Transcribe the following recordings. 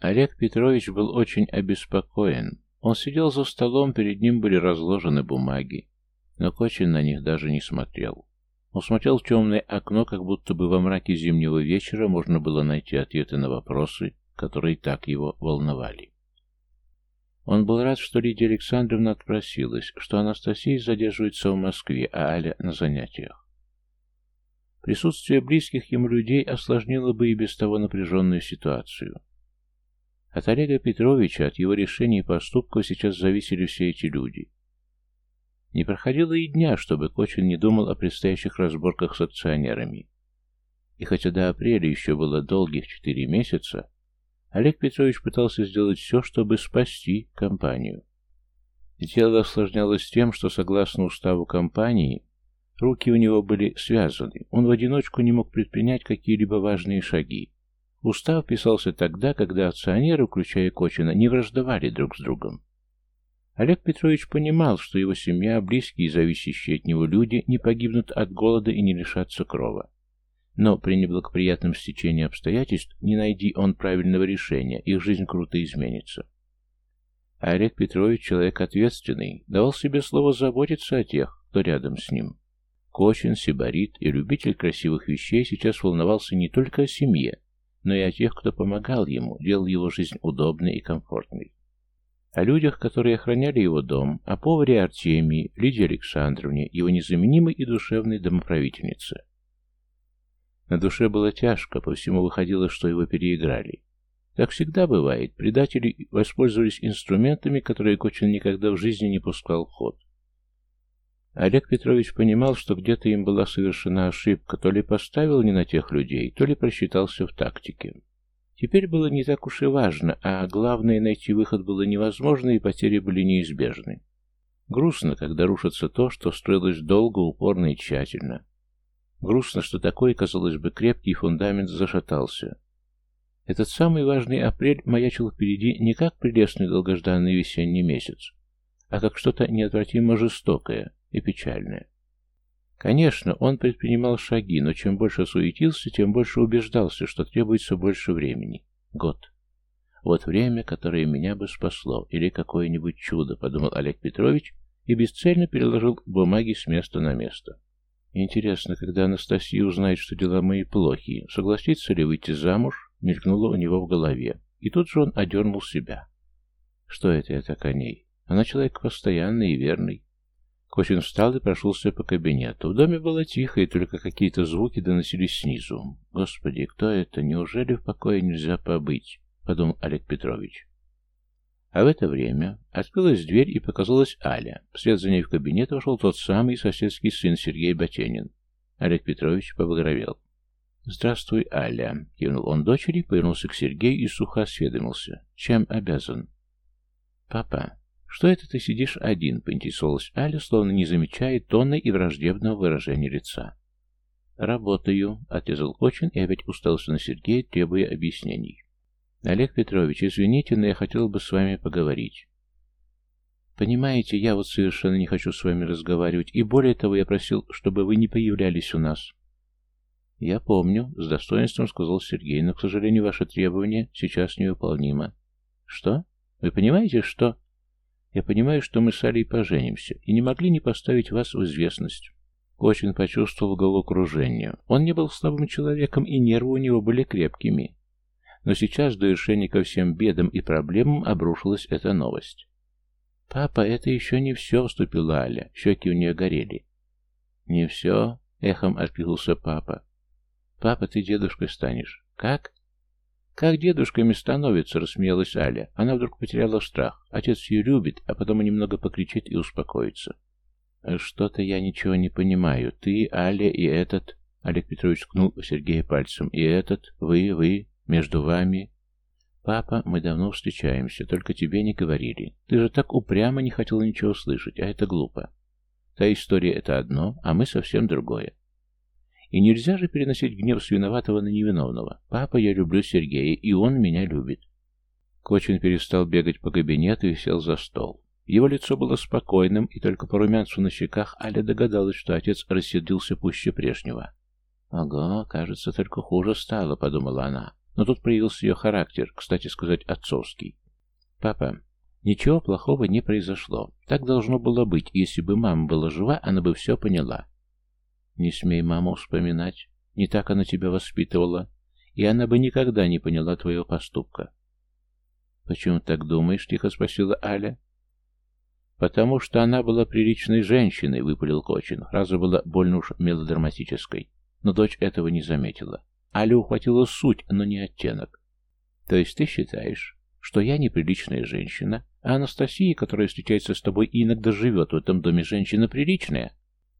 Олег Петрович был очень обеспокоен. Он сидел за столом, перед ним были разложены бумаги, но Кочин на них даже не смотрел. Он смотрел в темное окно, как будто бы во мраке зимнего вечера можно было найти ответы на вопросы, которые так его волновали. Он был рад, что Лидия Александровна отпросилась, что Анастасия задерживается в Москве, а Аля на занятиях. Присутствие близких ему людей осложнило бы и без того напряженную ситуацию. От Олега Петровича, от его решений и поступков сейчас зависели все эти люди. Не проходило и дня, чтобы Кочин не думал о предстоящих разборках с акционерами. И хотя до апреля еще было долгих четыре месяца, Олег Петрович пытался сделать все, чтобы спасти компанию. Дело осложнялось тем, что, согласно уставу компании, руки у него были связаны, он в одиночку не мог предпринять какие-либо важные шаги. Устав писался тогда, когда акционеры, включая Кочина, не враждовали друг с другом. Олег Петрович понимал, что его семья, близкие и зависящие от него люди не погибнут от голода и не лишатся крова. Но при неблагоприятном стечении обстоятельств, не найди он правильного решения, их жизнь круто изменится. А Олег Петрович, человек ответственный, давал себе слово заботиться о тех, кто рядом с ним. Кочин, сибарит и любитель красивых вещей сейчас волновался не только о семье, но и о тех, кто помогал ему, делал его жизнь удобной и комфортной о людях, которые охраняли его дом, о поваре Артемии, Лидии Александровне, его незаменимой и душевной домоправительнице. На душе было тяжко, по всему выходило, что его переиграли. Как всегда бывает, предатели воспользовались инструментами, которые Кочин никогда в жизни не пускал в ход. Олег Петрович понимал, что где-то им была совершена ошибка, то ли поставил не на тех людей, то ли просчитался в тактике. Теперь было не так уж и важно, а главное, найти выход было невозможно, и потери были неизбежны. Грустно, когда рушится то, что строилось долго, упорно и тщательно. Грустно, что такой, казалось бы, крепкий фундамент зашатался. Этот самый важный апрель маячил впереди не как прелестный долгожданный весенний месяц, а как что-то неотвратимо жестокое и печальное. Конечно, он предпринимал шаги, но чем больше суетился, тем больше убеждался, что требуется больше времени. Год. Вот время, которое меня бы спасло, или какое-нибудь чудо, подумал Олег Петрович и бесцельно переложил бумаги с места на место. Интересно, когда Анастасия узнает, что дела мои плохие, согласится ли выйти замуж, мелькнуло у него в голове. И тут же он одернул себя. Что это я так о ней? Она человек постоянный и верный. Кочин встал и прошелся по кабинету. В доме было тихо, и только какие-то звуки доносились снизу. «Господи, кто это? Неужели в покое нельзя побыть?» — подумал Олег Петрович. А в это время открылась дверь и показалась Аля. Вслед за ней в кабинет вошел тот самый соседский сын Сергей Батенин. Олег Петрович побагровел. «Здравствуй, Аля», — кивнул он дочери, повернулся к Сергею и сухо осведомился. «Чем обязан?» «Папа, «Что это ты сидишь один?» — поинтересовалась Аля, словно не замечая тонны и враждебного выражения лица. «Работаю», — отрезал Кочин и опять устался на Сергея, требуя объяснений. «Олег Петрович, извините, но я хотел бы с вами поговорить». «Понимаете, я вот совершенно не хочу с вами разговаривать, и более того, я просил, чтобы вы не появлялись у нас». «Я помню», — с достоинством сказал Сергей, «но, к сожалению, ваше требование сейчас невыполнимо». «Что? Вы понимаете, что...» Я понимаю, что мы с Алей поженимся, и не могли не поставить вас в известность. Кочин почувствовал головокружение. Он не был слабым человеком, и нервы у него были крепкими. Но сейчас до решения ко всем бедам и проблемам обрушилась эта новость. «Папа, это еще не все», — вступила Аля. Щеки у нее горели. «Не все?» — эхом откликнулся папа. «Папа, ты дедушкой станешь». «Как?» «Как дедушками становится?» — рассмеялась Аля. Она вдруг потеряла страх. Отец ее любит, а потом немного покричит и успокоится. «Что-то я ничего не понимаю. Ты, Аля и этот...» Олег Петрович ткнул Сергея пальцем. «И этот, вы, вы, между вами...» «Папа, мы давно встречаемся, только тебе не говорили. Ты же так упрямо не хотел ничего слышать, а это глупо. Та история — это одно, а мы совсем другое. И нельзя же переносить гнев с виноватого на невиновного. Папа, я люблю Сергея, и он меня любит. Кочин перестал бегать по кабинету и сел за стол. Его лицо было спокойным, и только по румянцу на щеках Аля догадалась, что отец рассердился пуще прежнего. «Ага, кажется, только хуже стало», — подумала она. но тут проявился ее характер, кстати сказать, отцовский. «Папа, ничего плохого не произошло. Так должно было быть, если бы мама была жива, она бы все поняла». «Не смей маму вспоминать. Не так она тебя воспитывала, и она бы никогда не поняла твоего поступка». «Почему так думаешь?» — тихо спросила Аля. «Потому что она была приличной женщиной», — выпалил Кочин. Фраза была больно уж мелодраматической, но дочь этого не заметила. Аля ухватила суть, но не оттенок. «То есть ты считаешь, что я неприличная женщина, а Анастасия, которая встречается с тобой и иногда живет в этом доме, женщина приличная?»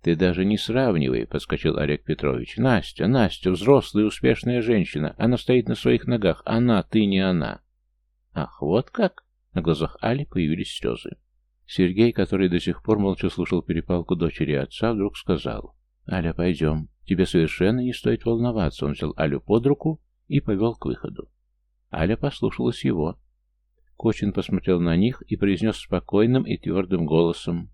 «Ты даже не сравнивай», — подскочил Олег Петрович. «Настя, Настя, взрослая успешная женщина. Она стоит на своих ногах. Она, ты не она». «Ах, вот как?» На глазах Али появились слезы. Сергей, который до сих пор молча слушал перепалку дочери и отца, вдруг сказал, «Аля, пойдем. Тебе совершенно не стоит волноваться». Он взял Алю под руку и повел к выходу. Аля послушалась его. Кочин посмотрел на них и произнес спокойным и твердым голосом,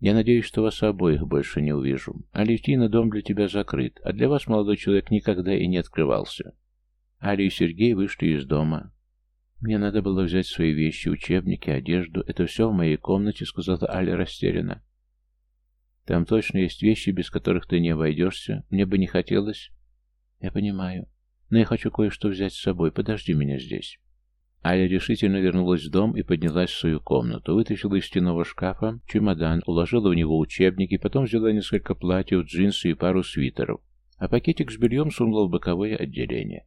«Я надеюсь, что вас обоих больше не увижу. Алевтина, дом для тебя закрыт, а для вас молодой человек никогда и не открывался». Аля и Сергей вышли из дома. «Мне надо было взять свои вещи, учебники, одежду. Это все в моей комнате», — сказала Аля растерянно. «Там точно есть вещи, без которых ты не обойдешься. Мне бы не хотелось...» «Я понимаю. Но я хочу кое-что взять с собой. Подожди меня здесь». Аля решительно вернулась в дом и поднялась в свою комнату. Вытащила из стенного шкафа чемодан, уложила в него учебники, потом взяла несколько платьев, джинсы и пару свитеров, а пакетик с бельем сунула в боковое отделение.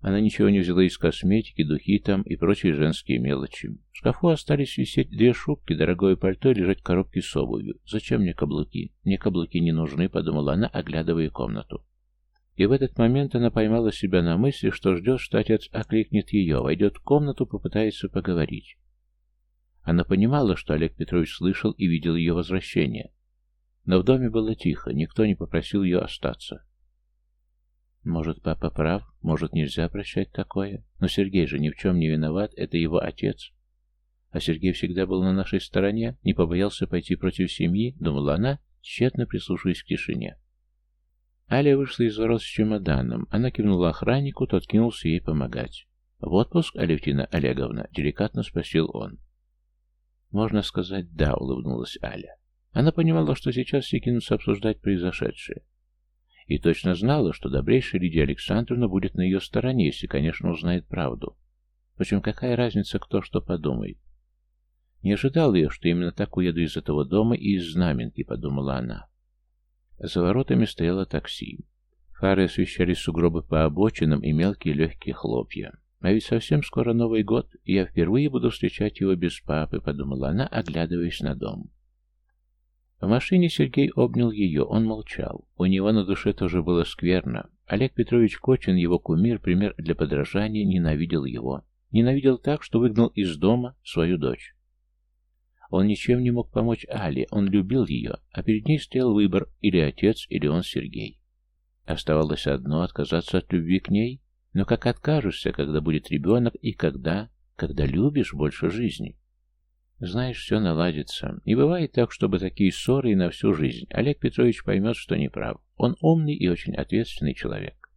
Она ничего не взяла из косметики, духи там и прочие женские мелочи. В шкафу остались висеть две шубки, дорогое пальто и лежать коробки с обувью. Зачем мне каблуки? Мне каблуки не нужны, подумала она, оглядывая комнату. И в этот момент она поймала себя на мысли, что ждет, что отец окликнет ее, войдет в комнату, попытается поговорить. Она понимала, что Олег Петрович слышал и видел ее возвращение. Но в доме было тихо, никто не попросил ее остаться. Может, папа прав, может, нельзя прощать такое. Но Сергей же ни в чем не виноват, это его отец. А Сергей всегда был на нашей стороне, не побоялся пойти против семьи, думала она, тщетно прислушиваясь к тишине. Аля вышла из ворот с чемоданом. Она кивнула охраннику, тот кинулся ей помогать. «В отпуск, Алевтина Олеговна?» — деликатно спросил он. «Можно сказать, да», — улыбнулась Аля. Она понимала, что сейчас все кинутся обсуждать произошедшее. И точно знала, что добрейшая Лидия Александровна будет на ее стороне, если, конечно, узнает правду. Впрочем, какая разница, кто что подумает? Не ожидал я, что именно так уеду из этого дома и из Знаменки, подумала она. За воротами стояло такси. Фары освещали сугробы по обочинам и мелкие легкие хлопья. А ведь совсем скоро Новый год, и я впервые буду встречать его без папы, подумала она, оглядываясь на дом. В машине Сергей обнял ее, он молчал. У него на душе тоже было скверно. Олег Петрович Кочин, его кумир, пример для подражания, ненавидел его. Ненавидел так, что выгнал из дома свою дочь. Он ничем не мог помочь Але, он любил ее, а перед ней стоял выбор, или отец, или он Сергей. Оставалось одно — отказаться от любви к ней. Но как откажешься, когда будет ребенок, и когда, когда любишь больше жизни? Знаешь, все наладится. Не бывает так, чтобы такие ссоры и на всю жизнь. Олег Петрович поймет, что не прав. Он умный и очень ответственный человек.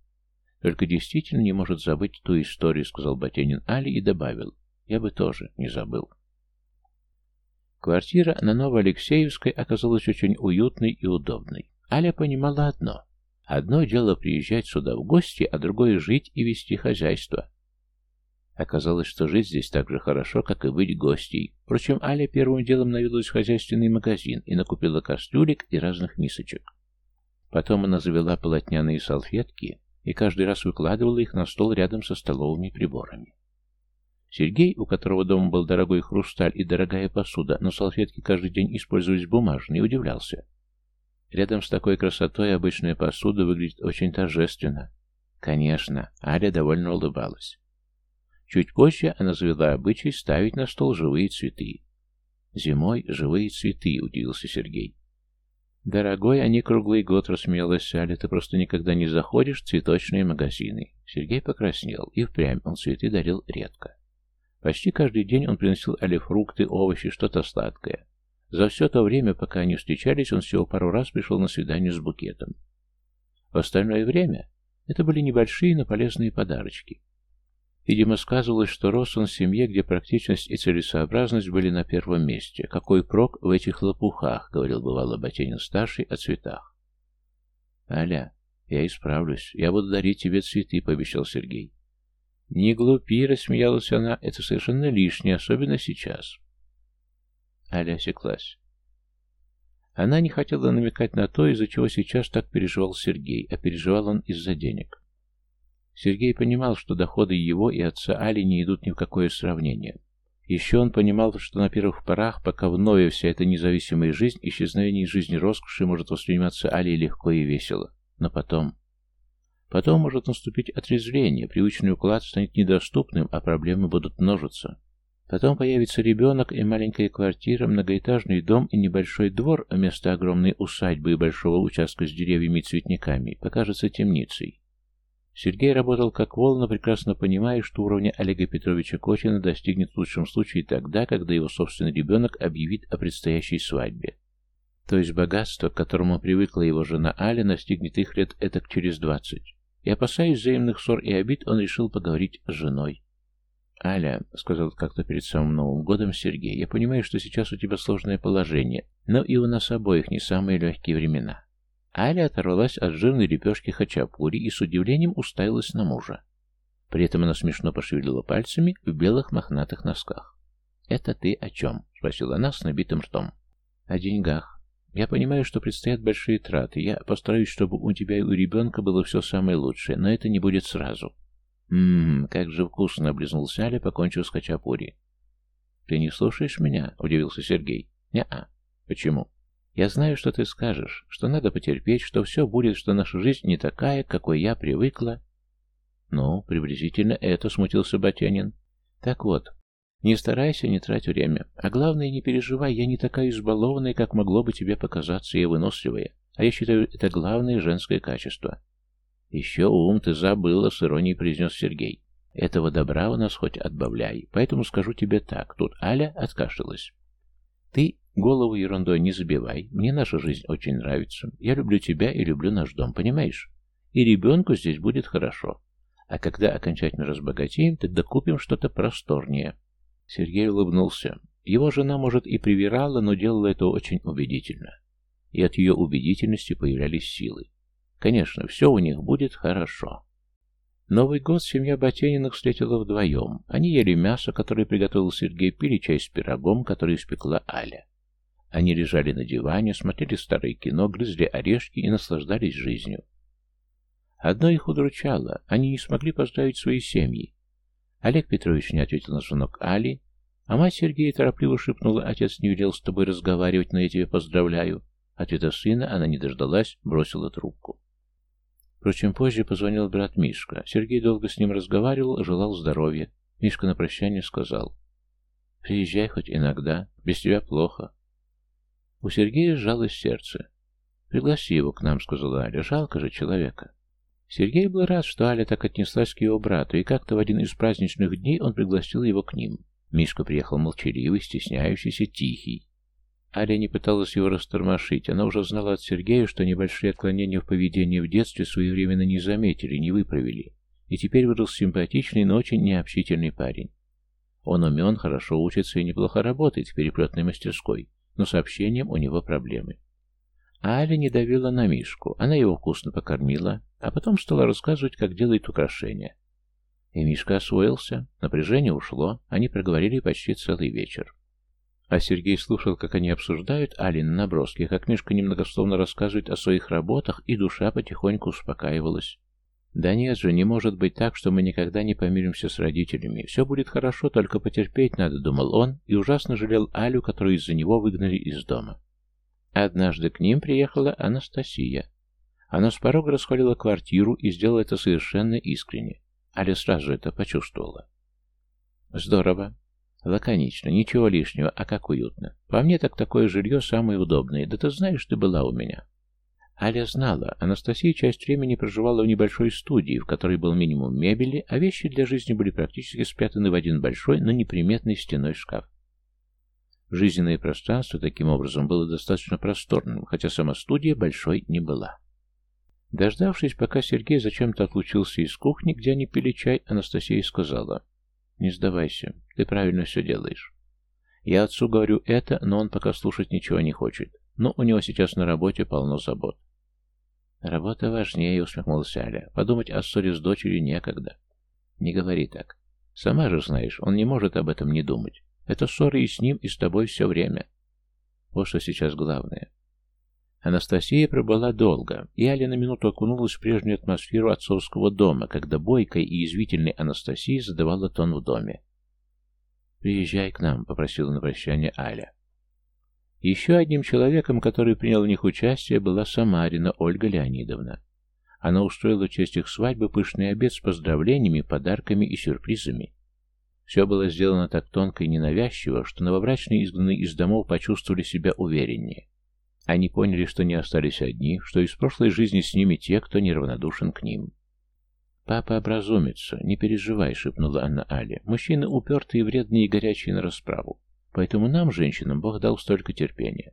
Только действительно не может забыть ту историю, сказал Батенин Али и добавил. Я бы тоже не забыл. Квартира на Новоалексеевской оказалась очень уютной и удобной. Аля понимала одно. Одно дело приезжать сюда в гости, а другое жить и вести хозяйство. Оказалось, что жить здесь так же хорошо, как и быть гостей. Впрочем, Аля первым делом наведалась в хозяйственный магазин и накупила кастрюлек и разных мисочек. Потом она завела полотняные салфетки и каждый раз выкладывала их на стол рядом со столовыми приборами. Сергей, у которого дома был дорогой хрусталь и дорогая посуда, но салфетки каждый день использовались бумажные, удивлялся. Рядом с такой красотой обычная посуда выглядит очень торжественно. Конечно, Аля довольно улыбалась. Чуть позже она завела обычай ставить на стол живые цветы. «Зимой живые цветы», — удивился Сергей. «Дорогой, они круглый год», — рассмеялась Аля. «Ты просто никогда не заходишь в цветочные магазины». Сергей покраснел, и впрямь он цветы дарил редко. Почти каждый день он приносил Але фрукты, овощи, что-то сладкое. За все то время, пока они встречались, он всего пару раз пришел на свидание с букетом. В остальное время это были небольшие, но полезные подарочки. Видимо, сказывалось, что рос он в семье, где практичность и целесообразность были на первом месте. Какой прок в этих лопухах, говорил бывало Ботенин-старший о цветах. Аля, я исправлюсь, я буду дарить тебе цветы, пообещал Сергей. Не глупи, рассмеялась она, это совершенно лишнее, особенно сейчас. Аля осеклась. Она не хотела намекать на то, из-за чего сейчас так переживал Сергей, а переживал он из-за денег. Сергей понимал, что доходы его и отца Али не идут ни в какое сравнение. Еще он понимал, что на первых порах, пока вновь вся эта независимая жизнь, исчезновение жизни роскоши может восприниматься Али легко и весело. Но потом... Потом может наступить отрезвление, привычный уклад станет недоступным, а проблемы будут множиться. Потом появится ребенок и маленькая квартира, многоэтажный дом и небольшой двор вместо огромной усадьбы и большого участка с деревьями и цветниками покажется темницей. Сергей работал как вол, но прекрасно понимая, что уровня Олега Петровича Кочина достигнет в лучшем случае тогда, когда его собственный ребенок объявит о предстоящей свадьбе. То есть богатство, к которому привыкла его жена Аля, настигнет их лет этак через двадцать. И опасаясь взаимных ссор и обид, он решил поговорить с женой. «Аля», — сказал как-то перед самым Новым годом Сергей, — «я понимаю, что сейчас у тебя сложное положение, но и у нас обоих не самые легкие времена». Аля оторвалась от жирной лепешки хачапури и с удивлением уставилась на мужа. При этом она смешно пошевелила пальцами в белых мохнатых носках. «Это ты о чем?» — спросила она с набитым ртом. «О деньгах. Я понимаю, что предстоят большие траты. Я постараюсь, чтобы у тебя и у ребенка было все самое лучшее, но это не будет сразу». «Ммм, как же вкусно!» — облизнулся Аля, покончив с хачапури. «Ты не слушаешь меня?» — удивился Сергей. «Не-а. Почему?» «Я знаю, что ты скажешь, что надо потерпеть, что все будет, что наша жизнь не такая, какой я привыкла». «Ну, приблизительно это», — смутился Батянин. «Так вот, не старайся, не трать время. А главное, не переживай, я не такая избалованная, как могло бы тебе показаться, я выносливая. А я считаю, это главное женское качество. «Еще ум ты забыла», — с иронией произнес Сергей. «Этого добра у нас хоть отбавляй, поэтому скажу тебе так». Тут Аля откашлялась. «Ты голову ерундой не забивай. Мне наша жизнь очень нравится. Я люблю тебя и люблю наш дом, понимаешь? И ребенку здесь будет хорошо. А когда окончательно разбогатеем, тогда купим что-то просторнее». Сергей улыбнулся. Его жена, может, и привирала, но делала это очень убедительно. И от ее убедительности появлялись силы. Конечно, все у них будет хорошо. Новый год семья Ботениных встретила вдвоем. Они ели мясо, которое приготовил Сергей, пили чай с пирогом, который испекла Аля. Они лежали на диване, смотрели старое кино, грызли орешки и наслаждались жизнью. Одно их удручало, они не смогли поздравить свои семьи. Олег Петрович не ответил на звонок Али, а мать Сергея торопливо шепнула, отец не велел с тобой разговаривать, но я тебя поздравляю. Ответа сына она не дождалась, бросила трубку. Впрочем, позже позвонил брат Мишка. Сергей долго с ним разговаривал, желал здоровья. Мишка на прощание сказал. «Приезжай хоть иногда. Без тебя плохо». У Сергея сжалось сердце. «Пригласи его к нам», — сказала Аля. «Жалко же человека». Сергей был рад, что Аля так отнеслась к его брату, и как-то в один из праздничных дней он пригласил его к ним. Мишка приехал молчаливый, стесняющийся, тихий. Аля не пыталась его растормошить. Она уже знала от Сергея, что небольшие отклонения в поведении в детстве своевременно не заметили, не выправили. И теперь вырос симпатичный, но очень необщительный парень. Он умен, хорошо учится и неплохо работает в переплетной мастерской, но с общением у него проблемы. А Аля не давила на Мишку. Она его вкусно покормила, а потом стала рассказывать, как делает украшения. И Мишка освоился, напряжение ушло, они проговорили почти целый вечер. А Сергей слушал, как они обсуждают Алин наброски, как Мишка немногословно рассказывает о своих работах, и душа потихоньку успокаивалась. «Да нет же, не может быть так, что мы никогда не помиримся с родителями. Все будет хорошо, только потерпеть надо», — думал он, и ужасно жалел Алю, которую из-за него выгнали из дома. Однажды к ним приехала Анастасия. Она с порога расхвалила квартиру и сделала это совершенно искренне. Аля сразу это почувствовала. «Здорово. Лаконично, ничего лишнего, а как уютно. По мне так такое жилье самое удобное, да ты знаешь, ты была у меня. Аля знала, Анастасия часть времени проживала в небольшой студии, в которой был минимум мебели, а вещи для жизни были практически спрятаны в один большой, но неприметный стеной шкаф. Жизненное пространство таким образом было достаточно просторным, хотя сама студия большой не была. Дождавшись, пока Сергей зачем-то отлучился из кухни, где они пили чай, Анастасия сказала, «Не сдавайся, ты правильно все делаешь. Я отцу говорю это, но он пока слушать ничего не хочет. Но у него сейчас на работе полно забот». «Работа важнее», — усмехнулась Аля. «Подумать о ссоре с дочерью некогда». «Не говори так. Сама же знаешь, он не может об этом не думать. Это ссоры и с ним, и с тобой все время. Вот что сейчас главное. Анастасия пробыла долго, и Аля на минуту окунулась в прежнюю атмосферу отцовского дома, когда бойкой и язвительной Анастасия задавала тон в доме. «Приезжай к нам», — попросила на прощание Аля. Еще одним человеком, который принял в них участие, была Самарина Ольга Леонидовна. Она устроила в честь их свадьбы пышный обед с поздравлениями, подарками и сюрпризами. Все было сделано так тонко и ненавязчиво, что новобрачные изгнанные из домов почувствовали себя увереннее. Они поняли, что не остались одни, что из прошлой жизни с ними те, кто неравнодушен к ним. «Папа образумится, не переживай», — шепнула Анна Але. «Мужчины упертые, вредные и горячие на расправу. Поэтому нам, женщинам, Бог дал столько терпения».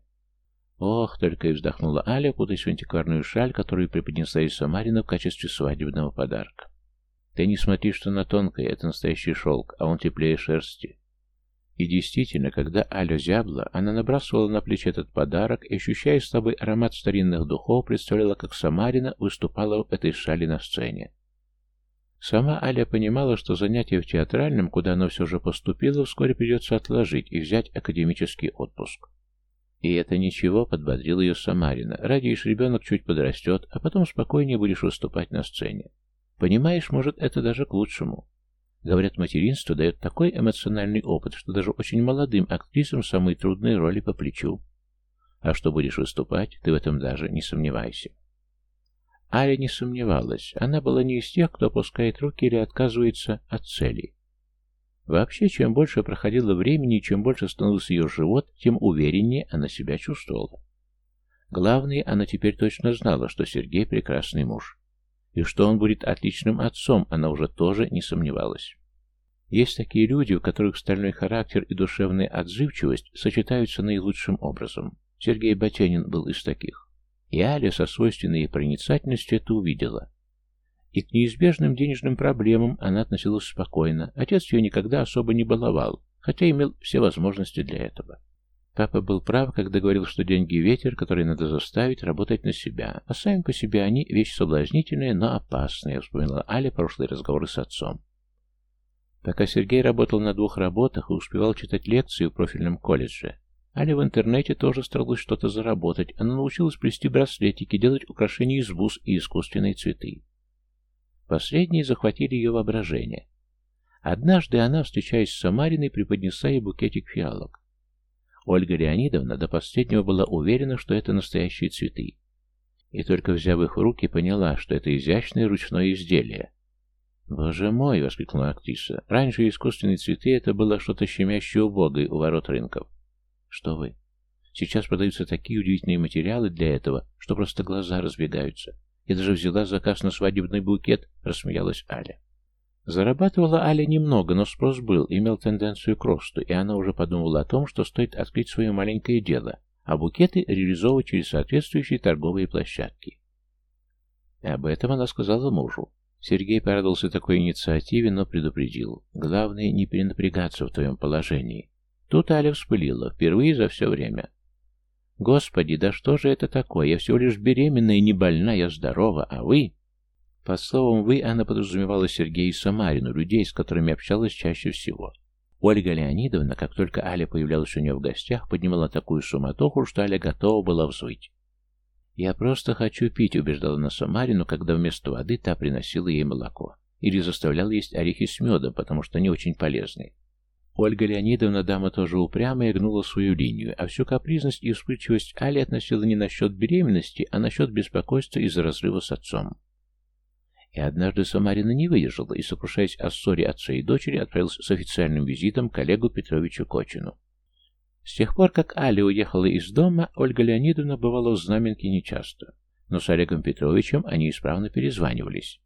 «Ох!» — только и вздохнула Аля, кутаясь в антикварную шаль, которую преподнесла из Самарина в качестве свадебного подарка. «Ты не смотри, что на тонкое, это настоящий шелк, а он теплее шерсти. И действительно, когда Аля зябла, она набрасывала на плечи этот подарок и, ощущая с тобой аромат старинных духов, представляла, как Самарина выступала в этой шале на сцене. Сама Аля понимала, что занятие в театральном, куда она все же поступила, вскоре придется отложить и взять академический отпуск. И это ничего, подбодрил ее Самарина. Радиешь, ребенок чуть подрастет, а потом спокойнее будешь выступать на сцене. Понимаешь, может, это даже к лучшему. Говорят, материнство дает такой эмоциональный опыт, что даже очень молодым актрисам самые трудные роли по плечу. А что будешь выступать, ты в этом даже не сомневайся. Аля не сомневалась. Она была не из тех, кто опускает руки или отказывается от цели. Вообще, чем больше проходило времени чем больше становился ее живот, тем увереннее она себя чувствовала. Главное, она теперь точно знала, что Сергей прекрасный муж. И что он будет отличным отцом, она уже тоже не сомневалась. Есть такие люди, у которых стальной характер и душевная отзывчивость сочетаются наилучшим образом. Сергей Батенин был из таких. И Аля со свойственной ей проницательностью это увидела. И к неизбежным денежным проблемам она относилась спокойно. Отец ее никогда особо не баловал, хотя имел все возможности для этого. Папа был прав, когда говорил, что деньги — ветер, который надо заставить работать на себя, а сами по себе они — вещь соблазнительная, но опасная, вспомнила Аля прошлые разговоры с отцом. Пока Сергей работал на двух работах и успевал читать лекции в профильном колледже, Аля в интернете тоже старалась что-то заработать. Она научилась плести браслетики, делать украшения из бус и искусственные цветы. Последние захватили ее воображение. Однажды она, встречаясь с Самариной, преподнесла ей букетик фиалок. Ольга Леонидовна до последнего была уверена, что это настоящие цветы. И только взяв их в руки, поняла, что это изящное ручное изделие. «Боже мой!» — воскликнула актриса. «Раньше искусственные цветы — это было что-то щемящее убогое у ворот рынков. Что вы? Сейчас продаются такие удивительные материалы для этого, что просто глаза разбегаются. Я даже взяла заказ на свадебный букет», — рассмеялась Аля. Зарабатывала Аля немного, но спрос был, имел тенденцию к росту, и она уже подумала о том, что стоит открыть свое маленькое дело, а букеты реализовывать через соответствующие торговые площадки. И об этом она сказала мужу. Сергей порадовался такой инициативе, но предупредил. Главное, не перенапрягаться в твоем положении. Тут Аля вспылила, впервые за все время. «Господи, да что же это такое? Я всего лишь беременная не больна, я здорова, а вы...» Под словом «вы» она подразумевала Сергея и Самарину, людей, с которыми общалась чаще всего. Ольга Леонидовна, как только Аля появлялась у нее в гостях, поднимала такую суматоху, что Аля готова была взвыть. «Я просто хочу пить», — убеждала она Самарину, когда вместо воды та приносила ей молоко. Или заставляла есть орехи с медом, потому что они очень полезны. Ольга Леонидовна, дама тоже упрямая, гнула свою линию, а всю капризность и вспыльчивость Али относила не насчет беременности, а насчет беспокойства из-за разрыва с отцом. И однажды Самарина не выдержала и, сокрушаясь о ссоре отца и дочери, отправилась с официальным визитом к Олегу Петровичу Кочину. С тех пор, как Аля уехала из дома, Ольга Леонидовна бывала в Знаменке нечасто. Но с Олегом Петровичем они исправно перезванивались.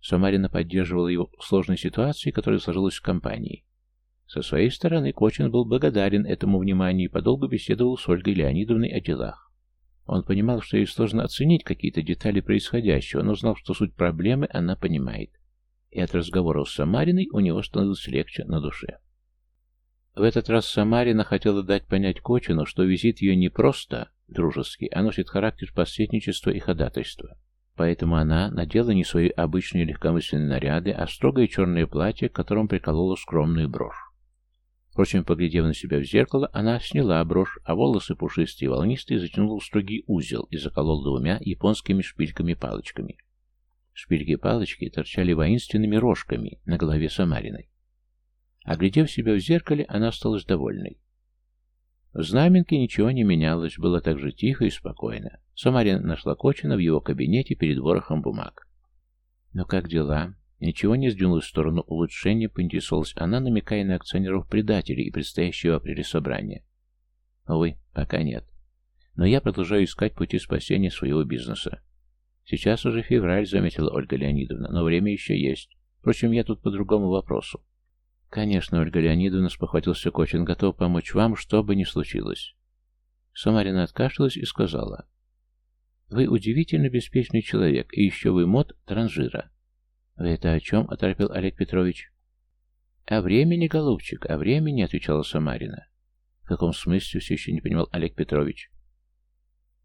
Самарина поддерживала его в сложной ситуации, которая сложилась в компании. Со своей стороны Кочин был благодарен этому вниманию и подолгу беседовал с Ольгой Леонидовной о делах. Он понимал, что ей сложно оценить какие-то детали происходящего, но знал, что суть проблемы она понимает. И от разговоров с Самариной у него становилось легче на душе. В этот раз Самарина хотела дать понять Кочину, что визит ее не просто дружеский, а носит характер посредничества и ходатайства. Поэтому она надела не свои обычные легкомысленные наряды, а строгое черное платье, к которому приколола скромную брошь. Впрочем, поглядев на себя в зеркало, она сняла брошь, а волосы пушистые и волнистые затянула в строгий узел и заколола двумя японскими шпильками-палочками. Шпильки-палочки торчали воинственными рожками на голове Самариной. Оглядев себя в зеркале, она осталась довольной. В знаменке ничего не менялось, было так же тихо и спокойно. Самарин нашла Кочина в его кабинете перед ворохом бумаг. «Ну как дела?» Ничего не сдвинулось в сторону улучшения, поинтересовалась она, намекая на акционеров-предателей и предстоящего апреля собрания. Увы, пока нет. Но я продолжаю искать пути спасения своего бизнеса. Сейчас уже февраль, заметила Ольга Леонидовна, но время еще есть. Впрочем, я тут по другому вопросу. Конечно, Ольга Леонидовна, спохватился Кочин, готов помочь вам, что бы ни случилось. Самарина откашлялась и сказала. Вы удивительно беспечный человек, и еще вы мод транжира. «Вы это о чем?» — оторопил Олег Петрович. «О времени, голубчик, о времени», — отвечала Самарина. «В каком смысле?» — все еще не понимал Олег Петрович.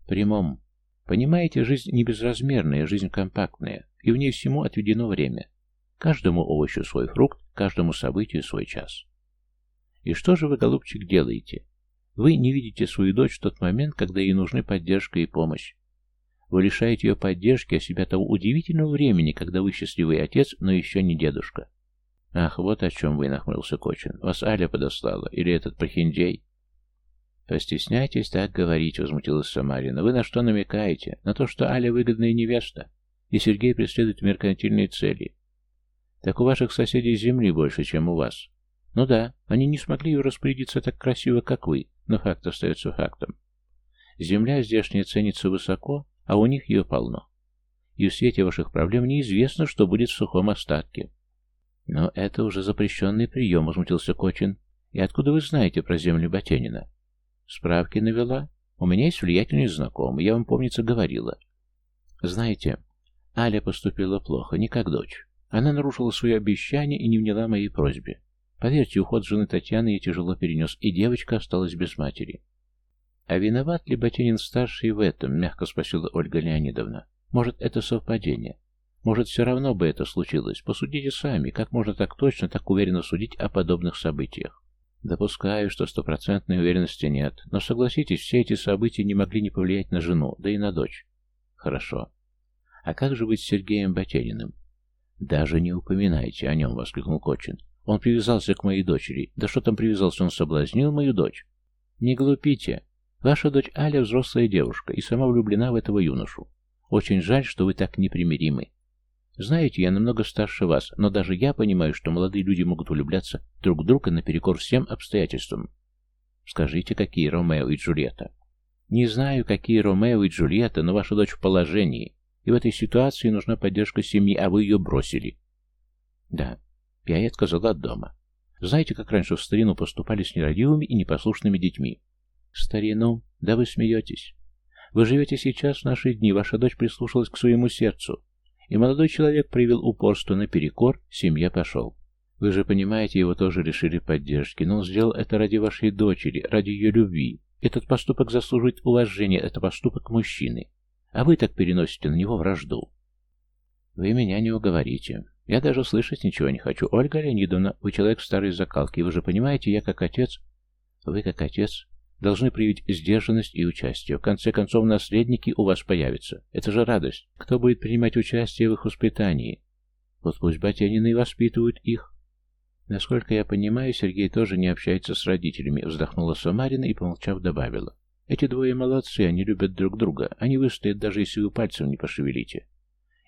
«Прямом. Понимаете, жизнь не безразмерная, жизнь компактная, и в ней всему отведено время. Каждому овощу свой фрукт, каждому событию свой час. И что же вы, голубчик, делаете? Вы не видите свою дочь в тот момент, когда ей нужны поддержка и помощь. Вы лишаете ее поддержки, а себя того удивительного времени, когда вы счастливый отец, но еще не дедушка. Ах, вот о чем вы, нахмурился Кочин. Вас Аля подослала, или этот прохиндей? Постесняйтесь так говорить, возмутилась Самарина. Вы на что намекаете? На то, что Аля выгодная невеста, и Сергей преследует меркантильные цели. Так у ваших соседей земли больше, чем у вас. Ну да, они не смогли ее распорядиться так красиво, как вы, но факт остается фактом. Земля здешняя ценится высоко, а у них ее полно. И в свете ваших проблем неизвестно, что будет в сухом остатке. Но это уже запрещенный прием, возмутился Кочин. И откуда вы знаете про землю Батенина? Справки навела. У меня есть влиятельный знакомый, я вам, помнится, говорила. Знаете, Аля поступила плохо, не как дочь. Она нарушила свои обещания и не вняла моей просьбе. Поверьте, уход жены Татьяны я тяжело перенес, и девочка осталась без матери. «А виноват ли Ботинин-старший в этом?» — мягко спросила Ольга Леонидовна. «Может, это совпадение? Может, все равно бы это случилось? Посудите сами, как можно так точно, так уверенно судить о подобных событиях?» «Допускаю, что стопроцентной уверенности нет, но согласитесь, все эти события не могли не повлиять на жену, да и на дочь». «Хорошо. А как же быть с Сергеем Ботениным?» «Даже не упоминайте о нем», — воскликнул Кочин. «Он привязался к моей дочери. Да что там привязался, он соблазнил мою дочь?» «Не глупите. Ваша дочь Аля взрослая девушка и сама влюблена в этого юношу. Очень жаль, что вы так непримиримы. Знаете, я намного старше вас, но даже я понимаю, что молодые люди могут влюбляться друг в друга наперекор всем обстоятельствам. Скажите, какие Ромео и Джульетта? Не знаю, какие Ромео и Джульетта, но ваша дочь в положении, и в этой ситуации нужна поддержка семьи, а вы ее бросили. Да, я и отказала от дома. Знаете, как раньше в старину поступали с нерадивыми и непослушными детьми? Старину? Да вы смеетесь. Вы живете сейчас в наши дни, ваша дочь прислушалась к своему сердцу. И молодой человек проявил упорство наперекор, семья пошел. Вы же понимаете, его тоже решили поддержки, но он сделал это ради вашей дочери, ради ее любви. Этот поступок заслуживает уважения, это поступок мужчины. А вы так переносите на него вражду. Вы меня не уговорите. Я даже слышать ничего не хочу. Ольга Леонидовна, вы человек старой закалки, вы же понимаете, я как отец... Вы как отец должны проявить сдержанность и участие. В конце концов, наследники у вас появятся. Это же радость. Кто будет принимать участие в их воспитании? Вот пусть Батянины и воспитывают их. Насколько я понимаю, Сергей тоже не общается с родителями, вздохнула Самарина и, помолчав, добавила. Эти двое молодцы, они любят друг друга. Они выстоят, даже если вы пальцем не пошевелите.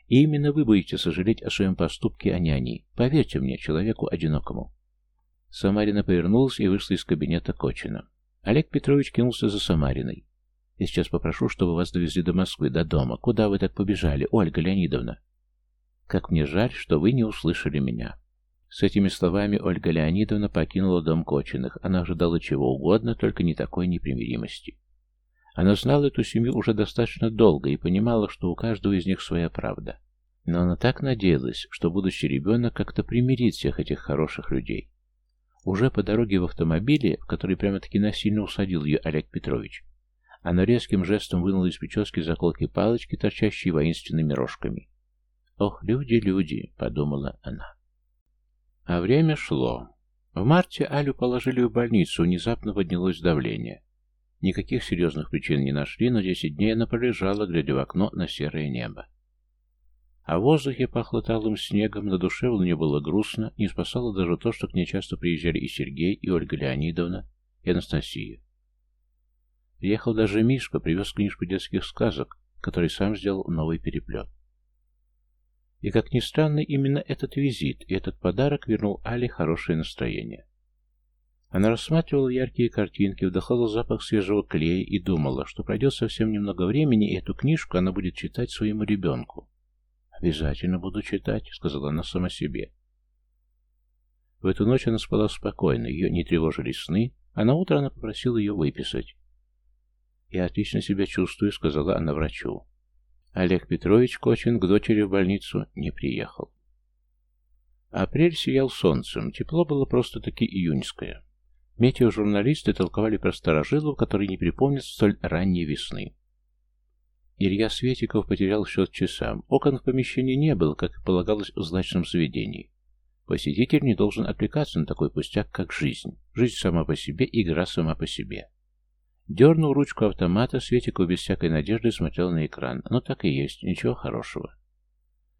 И именно вы будете сожалеть о своем поступке, а не они. Поверьте мне, человеку одинокому. Самарина повернулась и вышла из кабинета Кочина. Олег Петрович кинулся за Самариной. «Я сейчас попрошу, чтобы вас довезли до Москвы, до дома. Куда вы так побежали, Ольга Леонидовна?» «Как мне жаль, что вы не услышали меня». С этими словами Ольга Леонидовна покинула дом Кочиных. Она ожидала чего угодно, только не такой непримиримости. Она знала эту семью уже достаточно долго и понимала, что у каждого из них своя правда. Но она так надеялась, что будущий ребенок как-то примирит всех этих хороших людей. Уже по дороге в автомобиле, в который прямо-таки насильно усадил ее Олег Петрович, она резким жестом вынула из прически заколки палочки, торчащие воинственными рожками. «Ох, люди, люди!» — подумала она. А время шло. В марте Алю положили в больницу, внезапно поднялось давление. Никаких серьезных причин не нашли, но десять дней она пролежала, глядя в окно на серое небо. А в воздухе пахло талым снегом, на душе у нее было грустно, не спасало даже то, что к ней часто приезжали и Сергей, и Ольга Леонидовна, и Анастасия. Приехал даже Мишка, привез книжку детских сказок, который сам сделал новый переплет. И, как ни странно, именно этот визит и этот подарок вернул Але хорошее настроение. Она рассматривала яркие картинки, вдыхала запах свежего клея и думала, что пройдет совсем немного времени, и эту книжку она будет читать своему ребенку. «Обязательно буду читать», — сказала она сама себе. В эту ночь она спала спокойно, ее не тревожили сны, а на утро она попросила ее выписать. «Я отлично себя чувствую», — сказала она врачу. Олег Петрович Кочин к дочери в больницу не приехал. Апрель сиял солнцем, тепло было просто-таки июньское. Метеожурналисты толковали про старожилов, которые не припомнят столь ранней весны. Илья Светиков потерял счет часам. Окон в помещении не было, как и полагалось в злачном заведении. Посетитель не должен отвлекаться на такой пустяк, как жизнь. Жизнь сама по себе, игра сама по себе. Дернул ручку автомата, Светиков без всякой надежды смотрел на экран. Но так и есть, ничего хорошего.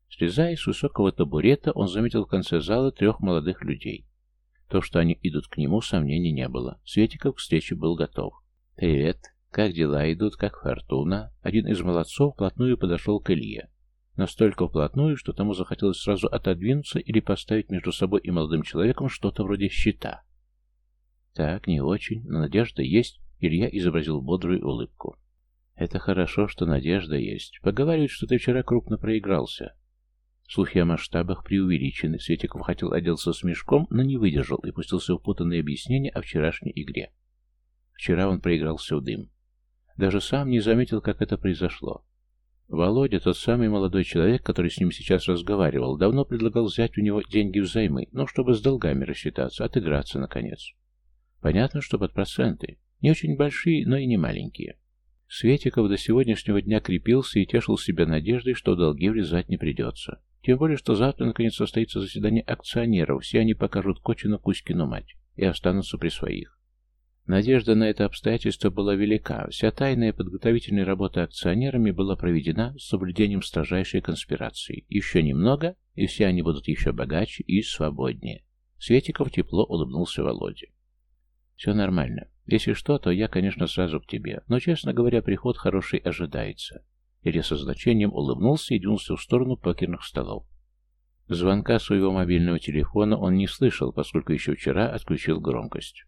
Слезая с высокого табурета, он заметил в конце зала трех молодых людей. То, что они идут к нему, сомнений не было. Светиков к встрече был готов. «Привет. Как дела идут, как фортуна?» Один из молодцов вплотную подошел к Илье. Настолько вплотную, что тому захотелось сразу отодвинуться или поставить между собой и молодым человеком что-то вроде щита. «Так, не очень, но надежда есть», — Илья изобразил бодрую улыбку. «Это хорошо, что надежда есть. Поговаривают, что ты вчера крупно проигрался. Слухи о масштабах преувеличены. Светиков хотел оделся с мешком, но не выдержал и пустился в путанные объяснения о вчерашней игре. Вчера он проигрался в дым. Даже сам не заметил, как это произошло. Володя, тот самый молодой человек, который с ним сейчас разговаривал, давно предлагал взять у него деньги взаймы, но чтобы с долгами рассчитаться, отыграться, наконец. Понятно, что под проценты. Не очень большие, но и не маленькие. Светиков до сегодняшнего дня крепился и тешил себя надеждой, что долги влезать не придется. Тем более, что завтра наконец состоится заседание акционеров, все они покажут Кочину Кузькину мать и останутся при своих. Надежда на это обстоятельство была велика. Вся тайная подготовительная работа акционерами была проведена с соблюдением строжайшей конспирации. Еще немного, и все они будут еще богаче и свободнее. Светиков тепло улыбнулся Володе. «Все нормально. Если что, то я, конечно, сразу к тебе. Но, честно говоря, приход хороший ожидается. Илья со значением улыбнулся и двинулся в сторону покерных столов. Звонка своего мобильного телефона он не слышал, поскольку еще вчера отключил громкость.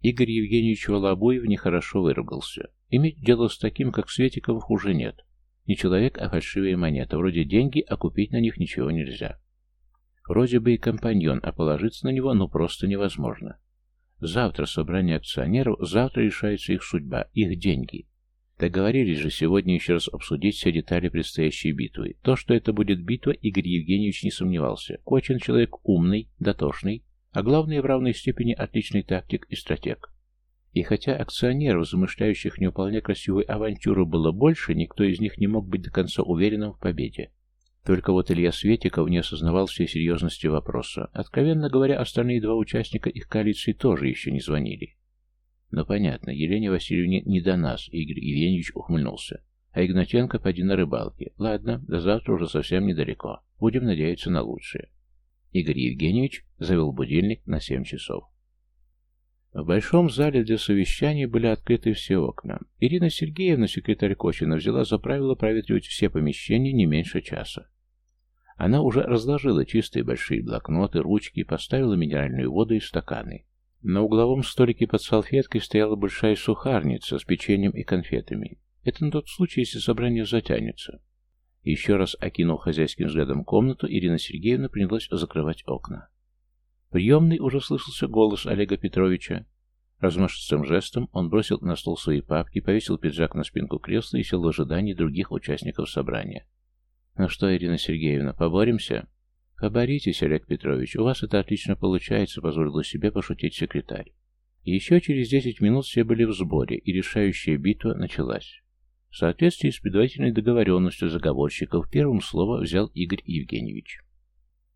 Игорь Евгеньевич Волобуев нехорошо выругался. Иметь дело с таким, как Светиков, хуже нет. Не человек, а фальшивая монета. Вроде деньги, а купить на них ничего нельзя. Вроде бы и компаньон, а положиться на него ну просто невозможно. Завтра собрание акционеров, завтра решается их судьба, их деньги. Договорились же сегодня еще раз обсудить все детали предстоящей битвы. То, что это будет битва, Игорь Евгеньевич не сомневался. Кочин человек умный, дотошный, а главное в равной степени отличный тактик и стратег. И хотя акционеров, замышляющих не вполне красивую авантюру, было больше, никто из них не мог быть до конца уверенным в победе. Только вот Илья Светиков не осознавал всей серьезности вопроса. Откровенно говоря, остальные два участника их коалиции тоже еще не звонили. Но понятно, Елене Васильевне не до нас, Игорь Евгеньевич ухмыльнулся. А Игнатенко поди на рыбалке. Ладно, до завтра уже совсем недалеко. Будем надеяться на лучшее. Игорь Евгеньевич завел будильник на семь часов. В большом зале для совещаний были открыты все окна. Ирина Сергеевна, секретарь Кочина, взяла за правило проветривать все помещения не меньше часа. Она уже разложила чистые большие блокноты, ручки, поставила минеральную воду и стаканы. На угловом столике под салфеткой стояла большая сухарница с печеньем и конфетами. Это на тот случай, если собрание затянется. Еще раз окинув хозяйским взглядом комнату, Ирина Сергеевна принялась закрывать окна. В приемной уже слышался голос Олега Петровича. Размашистым жестом он бросил на стол свои папки, повесил пиджак на спинку кресла и сел в ожидании других участников собрания. «Ну что, Ирина Сергеевна, поборемся?» «Поборитесь, Олег Петрович, у вас это отлично получается», — позволил себе пошутить секретарь. Еще через десять минут все были в сборе, и решающая битва началась. В соответствии с предварительной договоренностью заговорщиков, первым слово взял Игорь Евгеньевич.